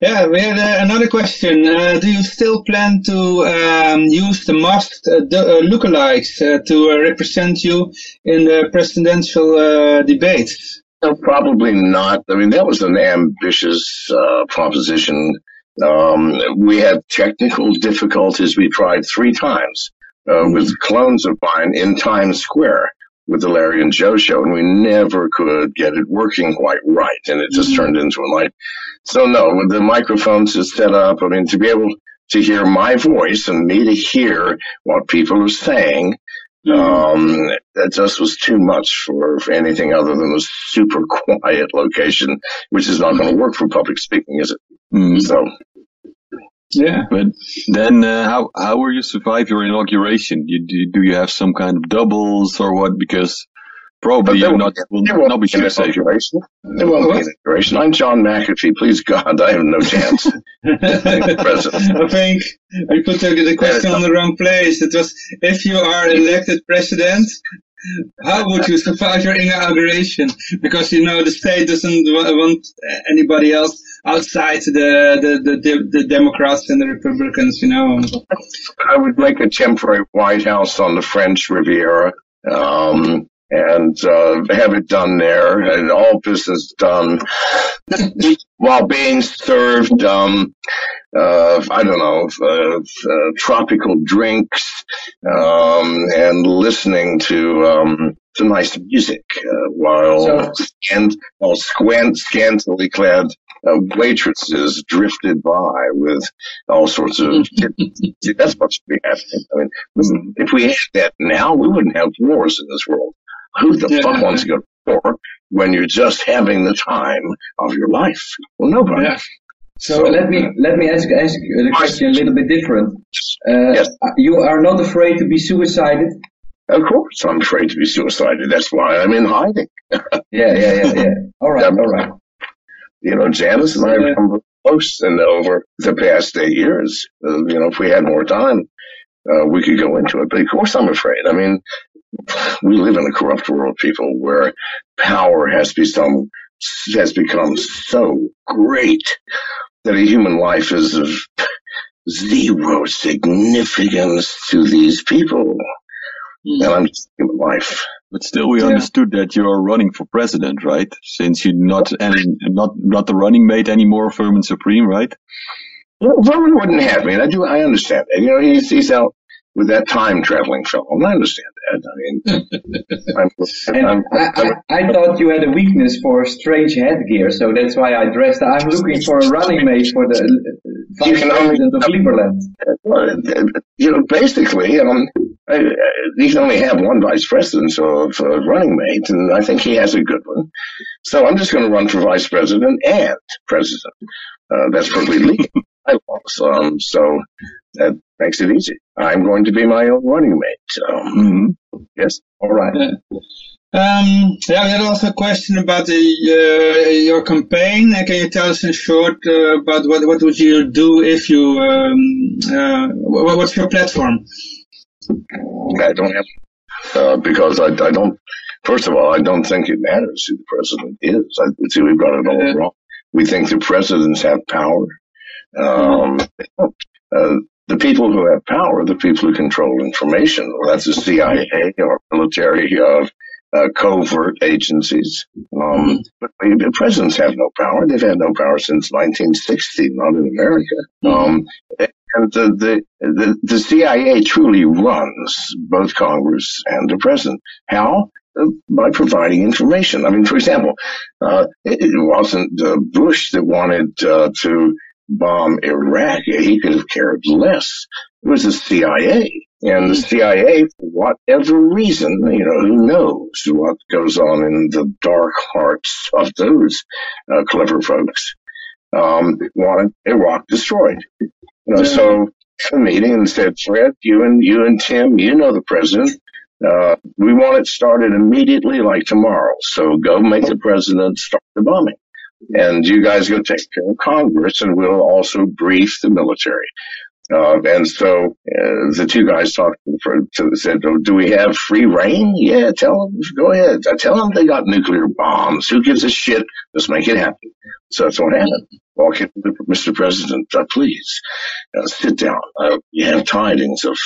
Speaker 1: Yeah, we had uh, another question. Uh, do you still plan to um, use the masked uh, d- uh, lookalikes uh, to uh, represent you in the presidential uh, debates?
Speaker 4: No, probably not. I mean, that was an ambitious uh, proposition. Um, we had technical difficulties. We tried three times uh, with clones of mine in Times Square with the Larry and Joe show, and we never could get it working quite right, and it just turned into a light. So no, with the microphones is set up, I mean, to be able to hear my voice and me to hear what people are saying, um, that just was too much for, for anything other than a super *laughs* quiet location, which is not going to work for public speaking, is it?
Speaker 2: Mm.
Speaker 4: So,
Speaker 1: Yeah.
Speaker 2: But then, uh, how how will you survive your inauguration? You, do, do you have some kind of doubles or what? Because probably
Speaker 4: there
Speaker 2: you're
Speaker 4: won't
Speaker 2: not will
Speaker 4: won't
Speaker 2: be
Speaker 4: be an
Speaker 2: too safe.
Speaker 4: inauguration. There won't be an inauguration. I'm John McAfee. Please God, I have no chance. *laughs* President.
Speaker 1: I think I put the, the question on the wrong place. It was if you are elected president, how would you survive your inauguration? Because you know the state doesn't want anybody else outside the the, the, the, Democrats and the Republicans. You know.
Speaker 4: I would make a temporary White House on the French Riviera, um, and uh, have it done there, and all business done *laughs* while being served. Um, uh, I don't know, uh, uh, tropical drinks, um, and listening to um, to nice music uh, while
Speaker 3: So-
Speaker 4: scant, while squant, scantily clad uh, waitresses drifted by with all sorts of. *laughs* See, that's what should be happening. I mean, listen, if we had that now, we wouldn't have wars in this world. Who the
Speaker 1: Yeah.
Speaker 4: fuck wants to go to war when you're just having the time of your life? Well, nobody.
Speaker 1: Yeah.
Speaker 3: So let me let me ask ask the question a little bit different. Uh,
Speaker 4: Yes.
Speaker 3: You are not afraid to be suicided?
Speaker 4: Of course, I'm afraid to be suicided. That's why I'm in hiding. *laughs*
Speaker 3: Yeah, yeah, yeah, yeah. All right, all right.
Speaker 4: You know, Janice and I have
Speaker 1: Yeah.
Speaker 4: come close and over the past eight years. Uh, you know, if we had more time, uh, we could go into it. But of course, I'm afraid. I mean, we live in a corrupt world, people, where power has become has become so great that a human life is of zero significance to these people. And I'm just human life.
Speaker 2: But still, we
Speaker 1: Yeah.
Speaker 2: understood that you are running for president, right? Since you're not any, not not the running mate anymore, firm and supreme, right?
Speaker 4: Well, Vermin wouldn't have me. and I do. I understand. that. you know, he's he's out with that time traveling fellow. And I understand that. I mean, *laughs* I'm,
Speaker 3: And
Speaker 4: I'm,
Speaker 3: I, I, I thought you had a weakness for strange headgear, so that's why I dressed. I'm looking for a running mate for the vice president of Liberland.
Speaker 4: well, you know, basically, um, I, I, you can only have one vice president, so if a running mate, and I think he has a good one. So I'm just going to run for vice president and president. Uh, that's perfectly legal. I was, um, so that makes it easy. I'm going to be my own running mate. Um, Yes.
Speaker 3: All right.
Speaker 1: Um, yeah, we had also a question about the, uh, your campaign. Uh, can you tell us in short uh, about what what would you do if you um, uh, what, what's your platform?
Speaker 4: I don't have, uh, because I, I don't, first of all, I don't think it matters who the president is. I see we've got it all wrong. We think the presidents have power. Um, uh, the people who have power the people who control information. Well, that's the CIA or military, uh, uh, covert agencies. Um, but presidents have no power. They've had no power since 1960, not in America. Um, and the, the, the, the CIA truly runs both Congress and the president. How? Uh, By providing information. I mean, for example, uh, it, it wasn't uh, Bush that wanted uh, to bomb Iraq. He could have cared less. It was the CIA. And the CIA, for whatever reason, you know, who knows what goes on in the dark hearts of those uh, clever folks, um, wanted Iraq destroyed. You know, so a meeting and said, Fred, you and you and Tim, you know the president. Uh, we want it started immediately, like tomorrow. So go make the president start the bombing, and you guys go take care of Congress, and we'll also brief the military. Uh, and so uh, the two guys talked to the, fir- to the said, oh, "Do we have free reign?" Yeah, tell them. Go ahead. I tell them they got nuclear bombs. Who gives a shit? Let's make it happen. So that's what happened. Mr. President, uh, please uh, sit down. Uh, you have tidings of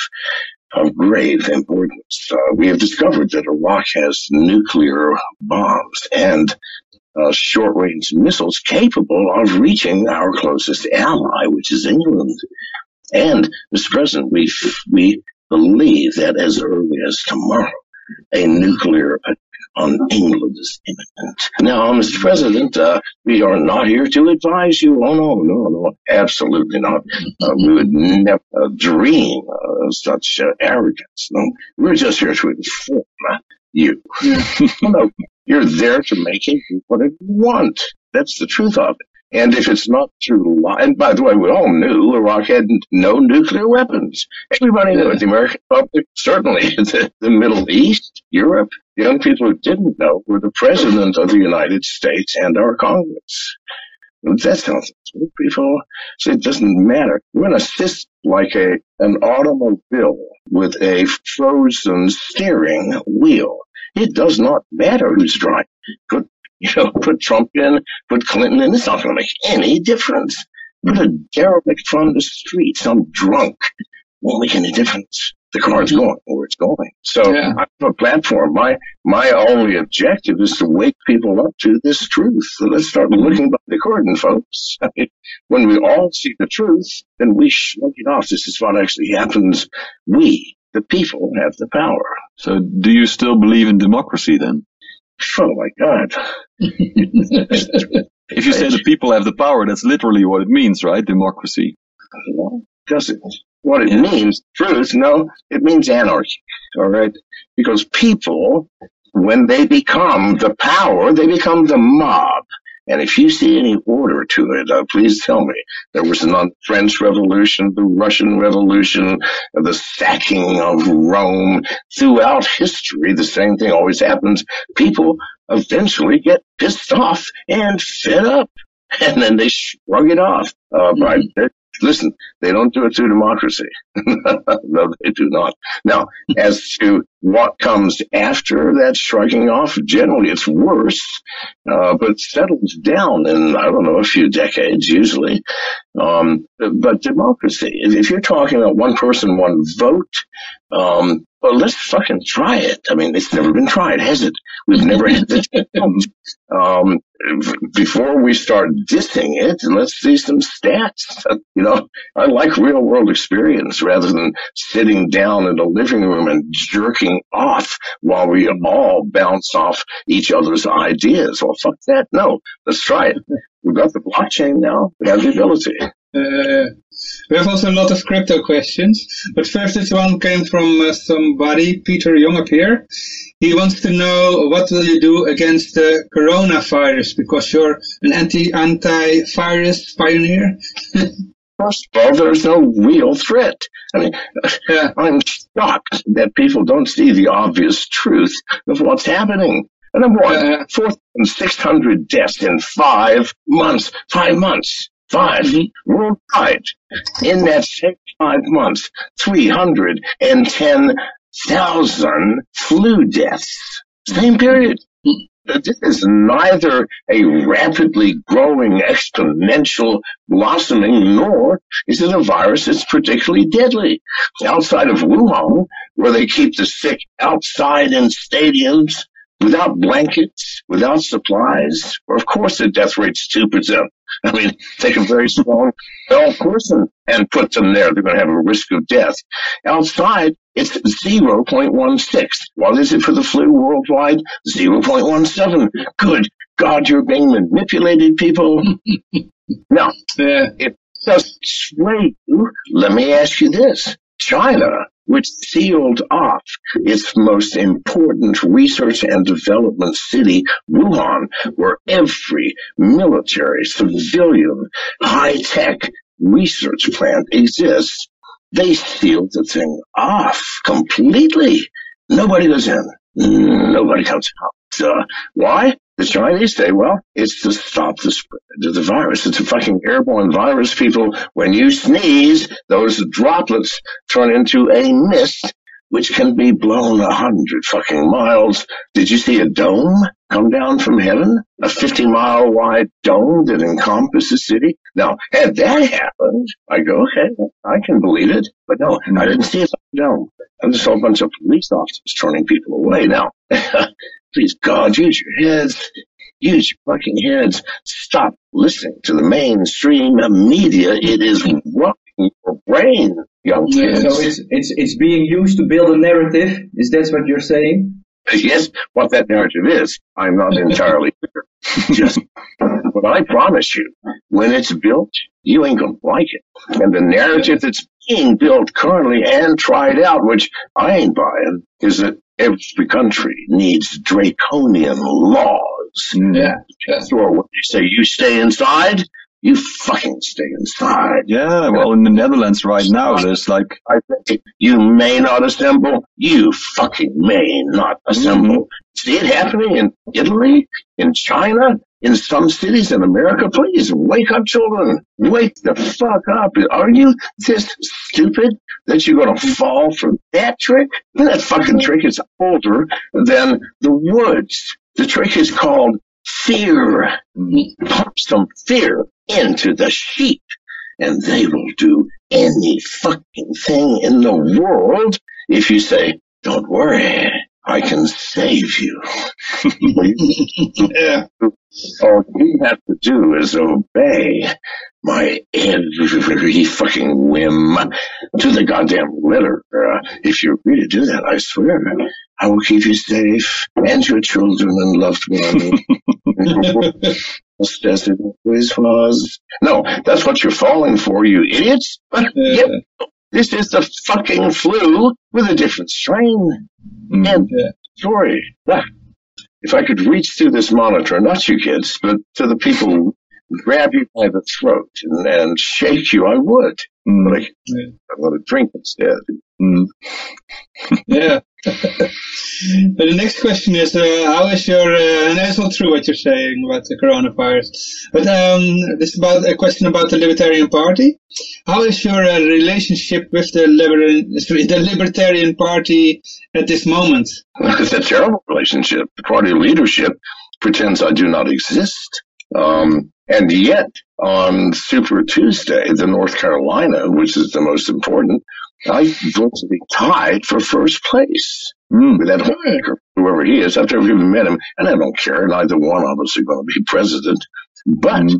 Speaker 4: of grave importance. Uh, we have discovered that Iraq has nuclear bombs and uh, short-range missiles capable of reaching our closest ally, which is England. And, Mr. President, we we believe that as early as tomorrow, a nuclear on England is imminent. Now, Mr. President, uh, we are not here to advise you. Oh no, no, no, absolutely not. Uh, we would never dream uh, such uh, arrogance. No, we're just here to inform you. no, *laughs* no, you're there to make it what it want. That's the truth of it. And if it's not through and by the way, we all knew Iraq had no nuclear weapons. Everybody knew it. The American public, certainly *laughs* the, the Middle East, Europe. The young people who didn't know were the President of the United States and our Congress. That's how people say it doesn't matter. We're going to assist like a an automobile with a frozen steering wheel. It does not matter who's driving. Put you know, put Trump in, put Clinton in. It's not going to make any difference. Put a derelict from the street, some drunk, won't make any difference. The car's mm-hmm. going where it's going. So
Speaker 1: Yeah.
Speaker 4: I have a platform. My my only objective is to wake people up to this truth. So let's start mm-hmm. looking behind the curtain, folks. *laughs* I mean, when we all see the truth, then we shrug it off. This is what actually happens. We, the people, have the power.
Speaker 2: So do you still believe in democracy then?
Speaker 4: Oh my God. *laughs*
Speaker 2: If you say the people have the power, that's literally what it means, right? Democracy.
Speaker 4: Well, does it? What it means, truth, no, it means anarchy, all right? Because people, when they become the power, they become the mob. And if you see any order to it, uh, please tell me. There was the French Revolution, the Russian Revolution, the sacking of Rome. Throughout history, the same thing always happens. People eventually get pissed off and fed up. *laughs* And then they shrug it off. Uh, by, listen, they don't do it through democracy. *laughs* no, they do not. Now, as to what comes after that striking off, generally it's worse, uh, but settles down in, I don't know, a few decades usually. Um, but democracy, if you're talking about one person, one vote, um, well, let's fucking try it. I mean, it's never been tried, has it? We've never had this. um, before we start dissing it, let's see some stats. *laughs* You know, I like real world experience rather than sitting down in a living room and jerking off while we all bounce off each other's ideas. Well, fuck that. No, let's try it. We've got the blockchain now. We have the ability.
Speaker 1: Uh, we have also a lot of crypto questions, but first this one came from uh, somebody, Peter Young here. He wants to know what will you do against the coronavirus because you're an anti anti-virus pioneer.
Speaker 4: First of all, there's no real threat. I mean, yeah. I'm shocked that people don't see the obvious truth of what's happening. Number one, uh, 4,600 deaths in five months. Five months. 5 mm-hmm. worldwide. In that same five months, 310,000 flu deaths. Same period. This is neither a rapidly growing exponential blossoming, nor is it a virus that's particularly deadly. Outside of Wuhan, where they keep the sick outside in stadiums, without blankets, without supplies, or of course the death rate's 2%. I mean, take a very small, well person and put them there. They're going to have a risk of death. Outside, it's 0.16. What is it for the flu worldwide? 0.17. Good God, you're being manipulated, people. *laughs* now, yeah. if just sway you, let me ask you this. China which sealed off its most important research and development city, Wuhan, where every military, civilian, high-tech research plant exists. They sealed the thing off completely. Nobody goes in. Nobody comes out. Uh, why? The Chinese say, well, it's to stop the spread of the virus. It's a fucking airborne virus, people. When you sneeze, those droplets turn into a mist, which can be blown a hundred fucking miles. Did you see a dome come down from heaven? A 50 mile wide dome that encompasses the city? Now, had that happened, I go, okay, I can believe it. But no, I didn't see a dome. I just saw a bunch of police officers turning people away. Now, *laughs* Please God, use your heads. Use your fucking heads. Stop listening to the mainstream media. It is rotting your brain, young kids.
Speaker 3: So it's, it's, it's being used to build a narrative. Is that what you're saying?
Speaker 4: Yes, what that narrative is, I'm not *laughs* entirely sure. *laughs* Just, but I promise you, when it's built, you ain't gonna like it. And the narrative that's being built currently and tried out, which I ain't buying, is that every country needs draconian laws.
Speaker 1: Yeah.
Speaker 4: Or when they say you stay inside, you fucking stay inside.
Speaker 2: Yeah, well, in the Netherlands right now, there's like.
Speaker 4: I think you may not assemble. You fucking may not assemble. Mm-hmm. See it happening in Italy, in China, in some cities in America. Please wake up, children. Wake the fuck up. Are you this stupid that you're going to fall for that trick? That fucking trick is older than the woods. The trick is called fear. Pump some fear into the sheep and they will do any fucking thing in the world if you say, don't worry, I can save you. *laughs* yeah. All you have to do is obey my every fucking whim to the goddamn letter. Uh, if you agree to do that, I swear, I will keep you safe and your children and loved ones. *laughs* just as it always was. No, that's what you're falling for, you idiots. yep. This is the fucking flu with a different strain. Mm. And uh, story. If I could reach through this monitor, not you kids, but to the people grab you by the throat and, and shake you, I would. Mm. But I, yeah. I want to drink instead.
Speaker 1: Mm. *laughs* yeah. *laughs* the next question is, uh, how is your, uh, and that's not true what you're saying about the coronavirus, but um, this is about a question about the Libertarian Party. How is your uh, relationship with the, Liber- the Libertarian Party at this moment?
Speaker 4: It's a terrible relationship. The party leadership pretends I do not exist. Um, and yet, on Super Tuesday, the North Carolina, which is the most important, I virtually tied for first place
Speaker 2: Mm.
Speaker 4: with that Honaker, whoever he is. I've never even met him, and I don't care. Neither one of us are going to be president. But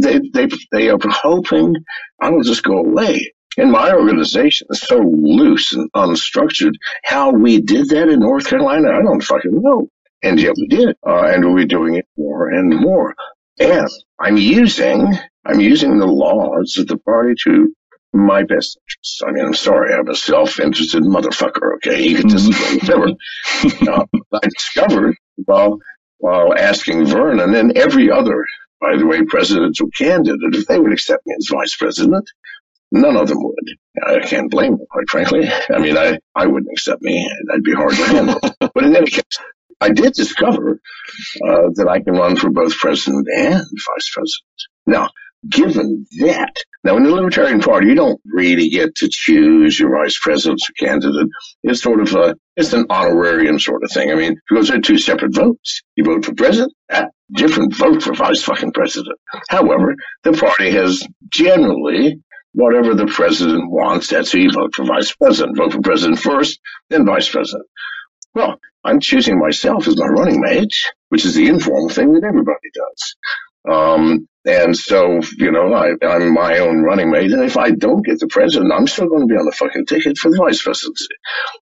Speaker 4: they they they are hoping I will just go away. And my organization is so loose and unstructured. How we did that in North Carolina, I don't fucking know. And yet we did, uh, and we'll be doing it more and more. And I'm using I'm using the laws of the party to my best interests. I mean, I'm sorry, I'm a self-interested motherfucker. Okay, egotistical, whatever. uh, I discovered while while asking Vernon and every other, by the way, presidential candidate if they would accept me as vice president. None of them would. I can't blame them, quite frankly. I mean, I, I wouldn't accept me. I'd be hard to handle. *laughs* but in any case, I did discover uh, that I can run for both president and vice president. Now, given that, now in the Libertarian Party, you don't really get to choose your vice presidential candidate. It's sort of a, it's an honorarium sort of thing. I mean, because they're two separate votes. You vote for president, ah, different vote for vice fucking president. However, the party has generally whatever the president wants, that's who you vote for vice president. Vote for president first, then vice president. Well, I'm choosing myself as my running mate, which is the informal thing that everybody does. Um, and so, you know, I, I'm my own running mate, and if I don't get the president, I'm still going to be on the fucking ticket for the vice presidency.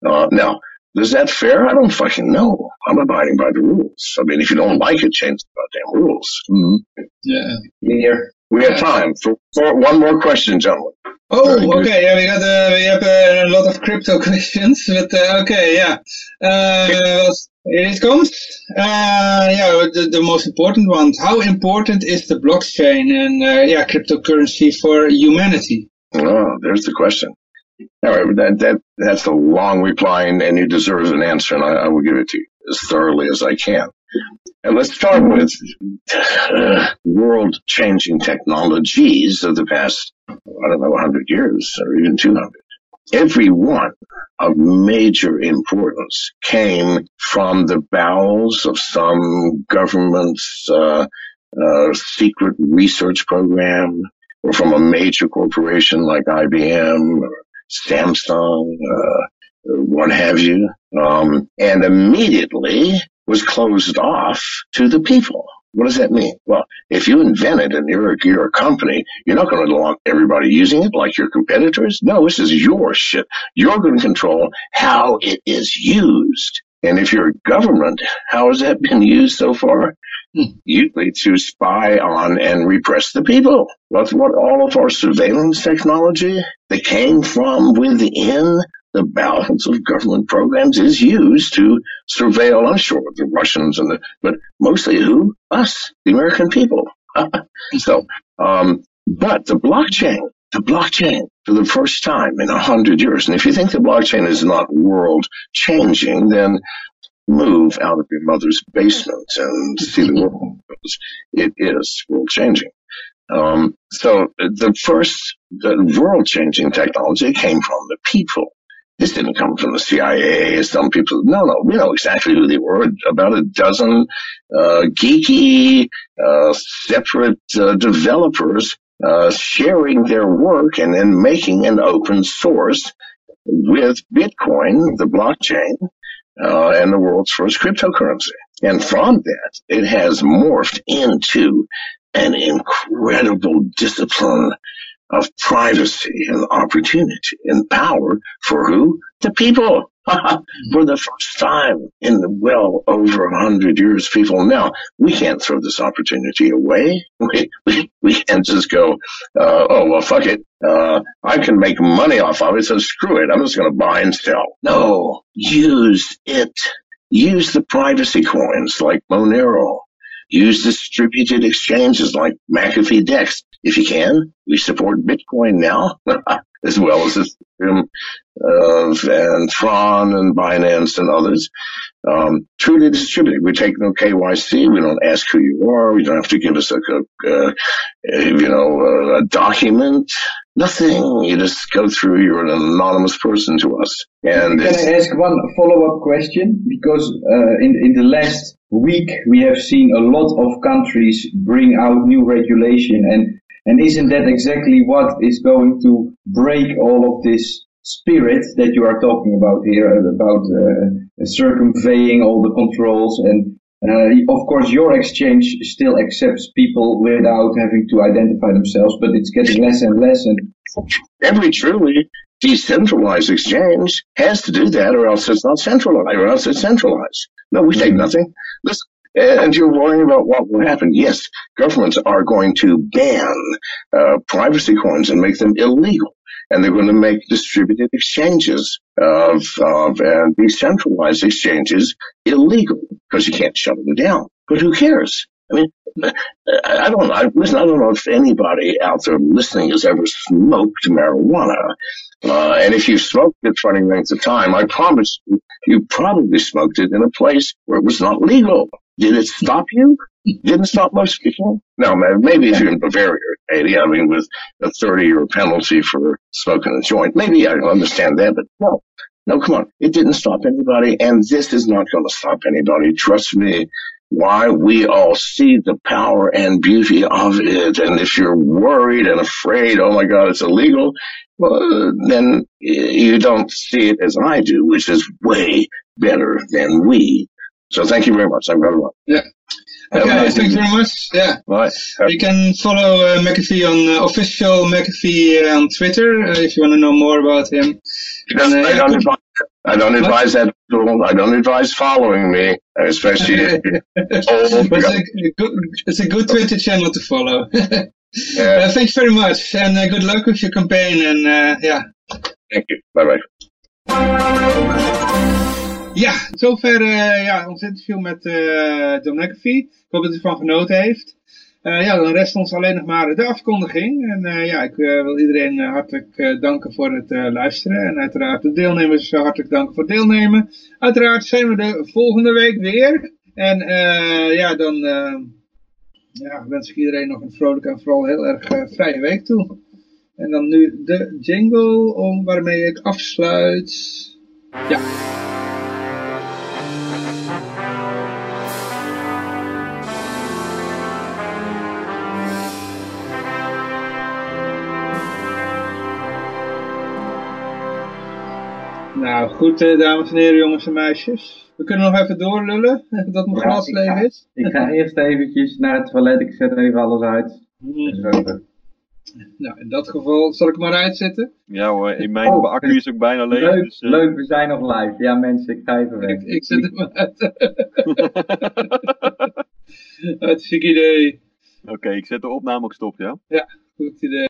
Speaker 4: Uh, now, is that fair? I don't fucking know. I'm abiding by the rules. I mean, if you don't like it, change the goddamn rules.
Speaker 2: Mm.
Speaker 1: Yeah.
Speaker 3: Here.
Speaker 4: We have time for, for one more question, gentlemen.
Speaker 1: Oh, okay. Yeah, we got uh, we have uh, a lot of crypto *laughs* questions, but uh, okay, yeah. Uh, here it comes. Uh, yeah, the, the most important one. How important is the blockchain and uh, yeah, cryptocurrency for humanity?
Speaker 4: Oh, there's the question. All right, that, that, that's a long reply and, and you deserve an answer and I, I will give it to you as thoroughly as I can. And let's start with *sighs* uh, world changing technologies of the past, I don't know, 100 years or even 200. Every one of major importance came from the bowels of some government's uh, uh, secret research program or from a major corporation like IBM or Samsung, uh, what have you, um, and immediately was closed off to the people. What does that mean? Well, if you invent it and you're, you're a company, you're not going to want everybody using it like your competitors. No, this is your shit. You're going to control how it is used. And if you're a government, how has that been used so far? Hmm. Usually to spy on and repress the people. That's what all of our surveillance technology that came from within the balance of government programs is used to surveil, I'm sure, the Russians and the, but mostly who? Us, the American people. *laughs* so, um, but the blockchain, the blockchain for the first time in a hundred years. And if you think the blockchain is not world changing, then move out of your mother's basement and see the world it is world changing. Um, so the first the world changing technology came from the people. This didn't come from the CIA. Some people, no, no, we know exactly who they were. About a dozen uh, geeky, uh, separate uh, developers uh, sharing their work and then making an open source with Bitcoin, the blockchain, uh, and the world's first cryptocurrency. And from that, it has morphed into an incredible discipline of privacy and opportunity and power for who? The people. *laughs* for the first time in well over a hundred years, people now we can't throw this opportunity away. *laughs* We we, we can't just go, uh, oh well, fuck it. Uh, I can make money off of it, so screw it. I'm just going to buy and sell. No, use it. Use the privacy coins like Monero. Use distributed exchanges like McAfee Dex. If you can, we support Bitcoin now, *laughs* as well as Ethereum, uh, and Tron and Binance and others. Um, truly distributed. We take no KYC. We don't ask who you are. You don't have to give us a, a, a you know, a document. Nothing. You just go through. You're an anonymous person to us. And
Speaker 3: Can I ask one follow-up question? Because uh, in in the last week we have seen a lot of countries bring out new regulation, and and isn't that exactly what is going to break all of this spirit that you are talking about here, uh, about uh, circumventing all the controls. And uh, of course, your exchange still accepts people without having to identify themselves, but it's getting less and less. And
Speaker 4: Every truly decentralized exchange has to do that, or else it's not centralized, or else it's centralized. No, we take nothing. Listen, and you're worrying about what will happen. Yes, governments are going to ban uh, privacy coins and make them illegal. And they're going to make distributed exchanges of, of uh, decentralized exchanges illegal because you can't shut them down. But who cares? I mean, I don't know. Listen, I don't know if anybody out there listening has ever smoked marijuana. Uh, and if you've smoked it for any length of time, I promise you, you probably smoked it in a place where it was not legal. Did it stop you? Didn't stop most people. No, maybe if you're in Bavaria, Katie, I mean, with a 30 year penalty for smoking a joint, maybe I understand that, but no. No, come on. It didn't stop anybody, and this is not going to stop anybody. Trust me. Why we all see the power and beauty of it. And if you're worried and afraid, oh my God, it's illegal, well, then you don't see it as I do, which is way better than we. So thank you very much. I've got a lot.
Speaker 1: Yeah. Okay, thank you very much. Yeah.
Speaker 4: Right.
Speaker 1: You can follow uh, McAfee on uh, official McAfee uh, on Twitter uh, if you want to know more about him.
Speaker 4: And, uh, I don't advise, I don't advise that. at all. I don't advise following me, especially if *laughs* you're old.
Speaker 1: It's a good, it's a good Twitter channel to follow. *laughs*
Speaker 4: Yeah,
Speaker 1: Uh, thanks very much, and uh, good luck with your campaign. And uh, ja,
Speaker 4: thank you. Bye bye.
Speaker 1: Ja, zover uh, ja, ons interview met uh, John McAfee. Ik hoop dat u ervan genoten heeft. Uh, ja, dan rest ons alleen nog maar de afkondiging. En ja, ik wil iedereen hartelijk danken voor het luisteren. En uiteraard de deelnemers hartelijk danken voor het deelnemen. Uiteraard zijn we de volgende week weer. En ja, dan ja, wens ik iedereen nog een vrolijke en vooral heel erg vrije week toe. En dan nu de jingle om waarmee ik afsluit. Ja. Nou, goed, eh, dames en heren, jongens en meisjes. We kunnen nog even doorlullen, *laughs* dat mijn
Speaker 3: Ja,
Speaker 1: glas leeg is.
Speaker 3: ik ga eerst eventjes naar het toilet. Ik zet even alles uit. Zo.
Speaker 1: Nou, in dat geval zal ik hem maar uitzetten.
Speaker 2: Ja hoor, in mijn
Speaker 3: Oh.
Speaker 2: accu is ook bijna leeg.
Speaker 3: Leuk,
Speaker 2: dus, eh,
Speaker 3: leuk, we zijn nog live. Ja mensen, ik ga even weg.
Speaker 1: Ik, ik zet hem uit. *laughs* Hartstikke idee. *laughs*
Speaker 2: Oké, ik zet de opname ook stop, ja?
Speaker 1: Goed idee.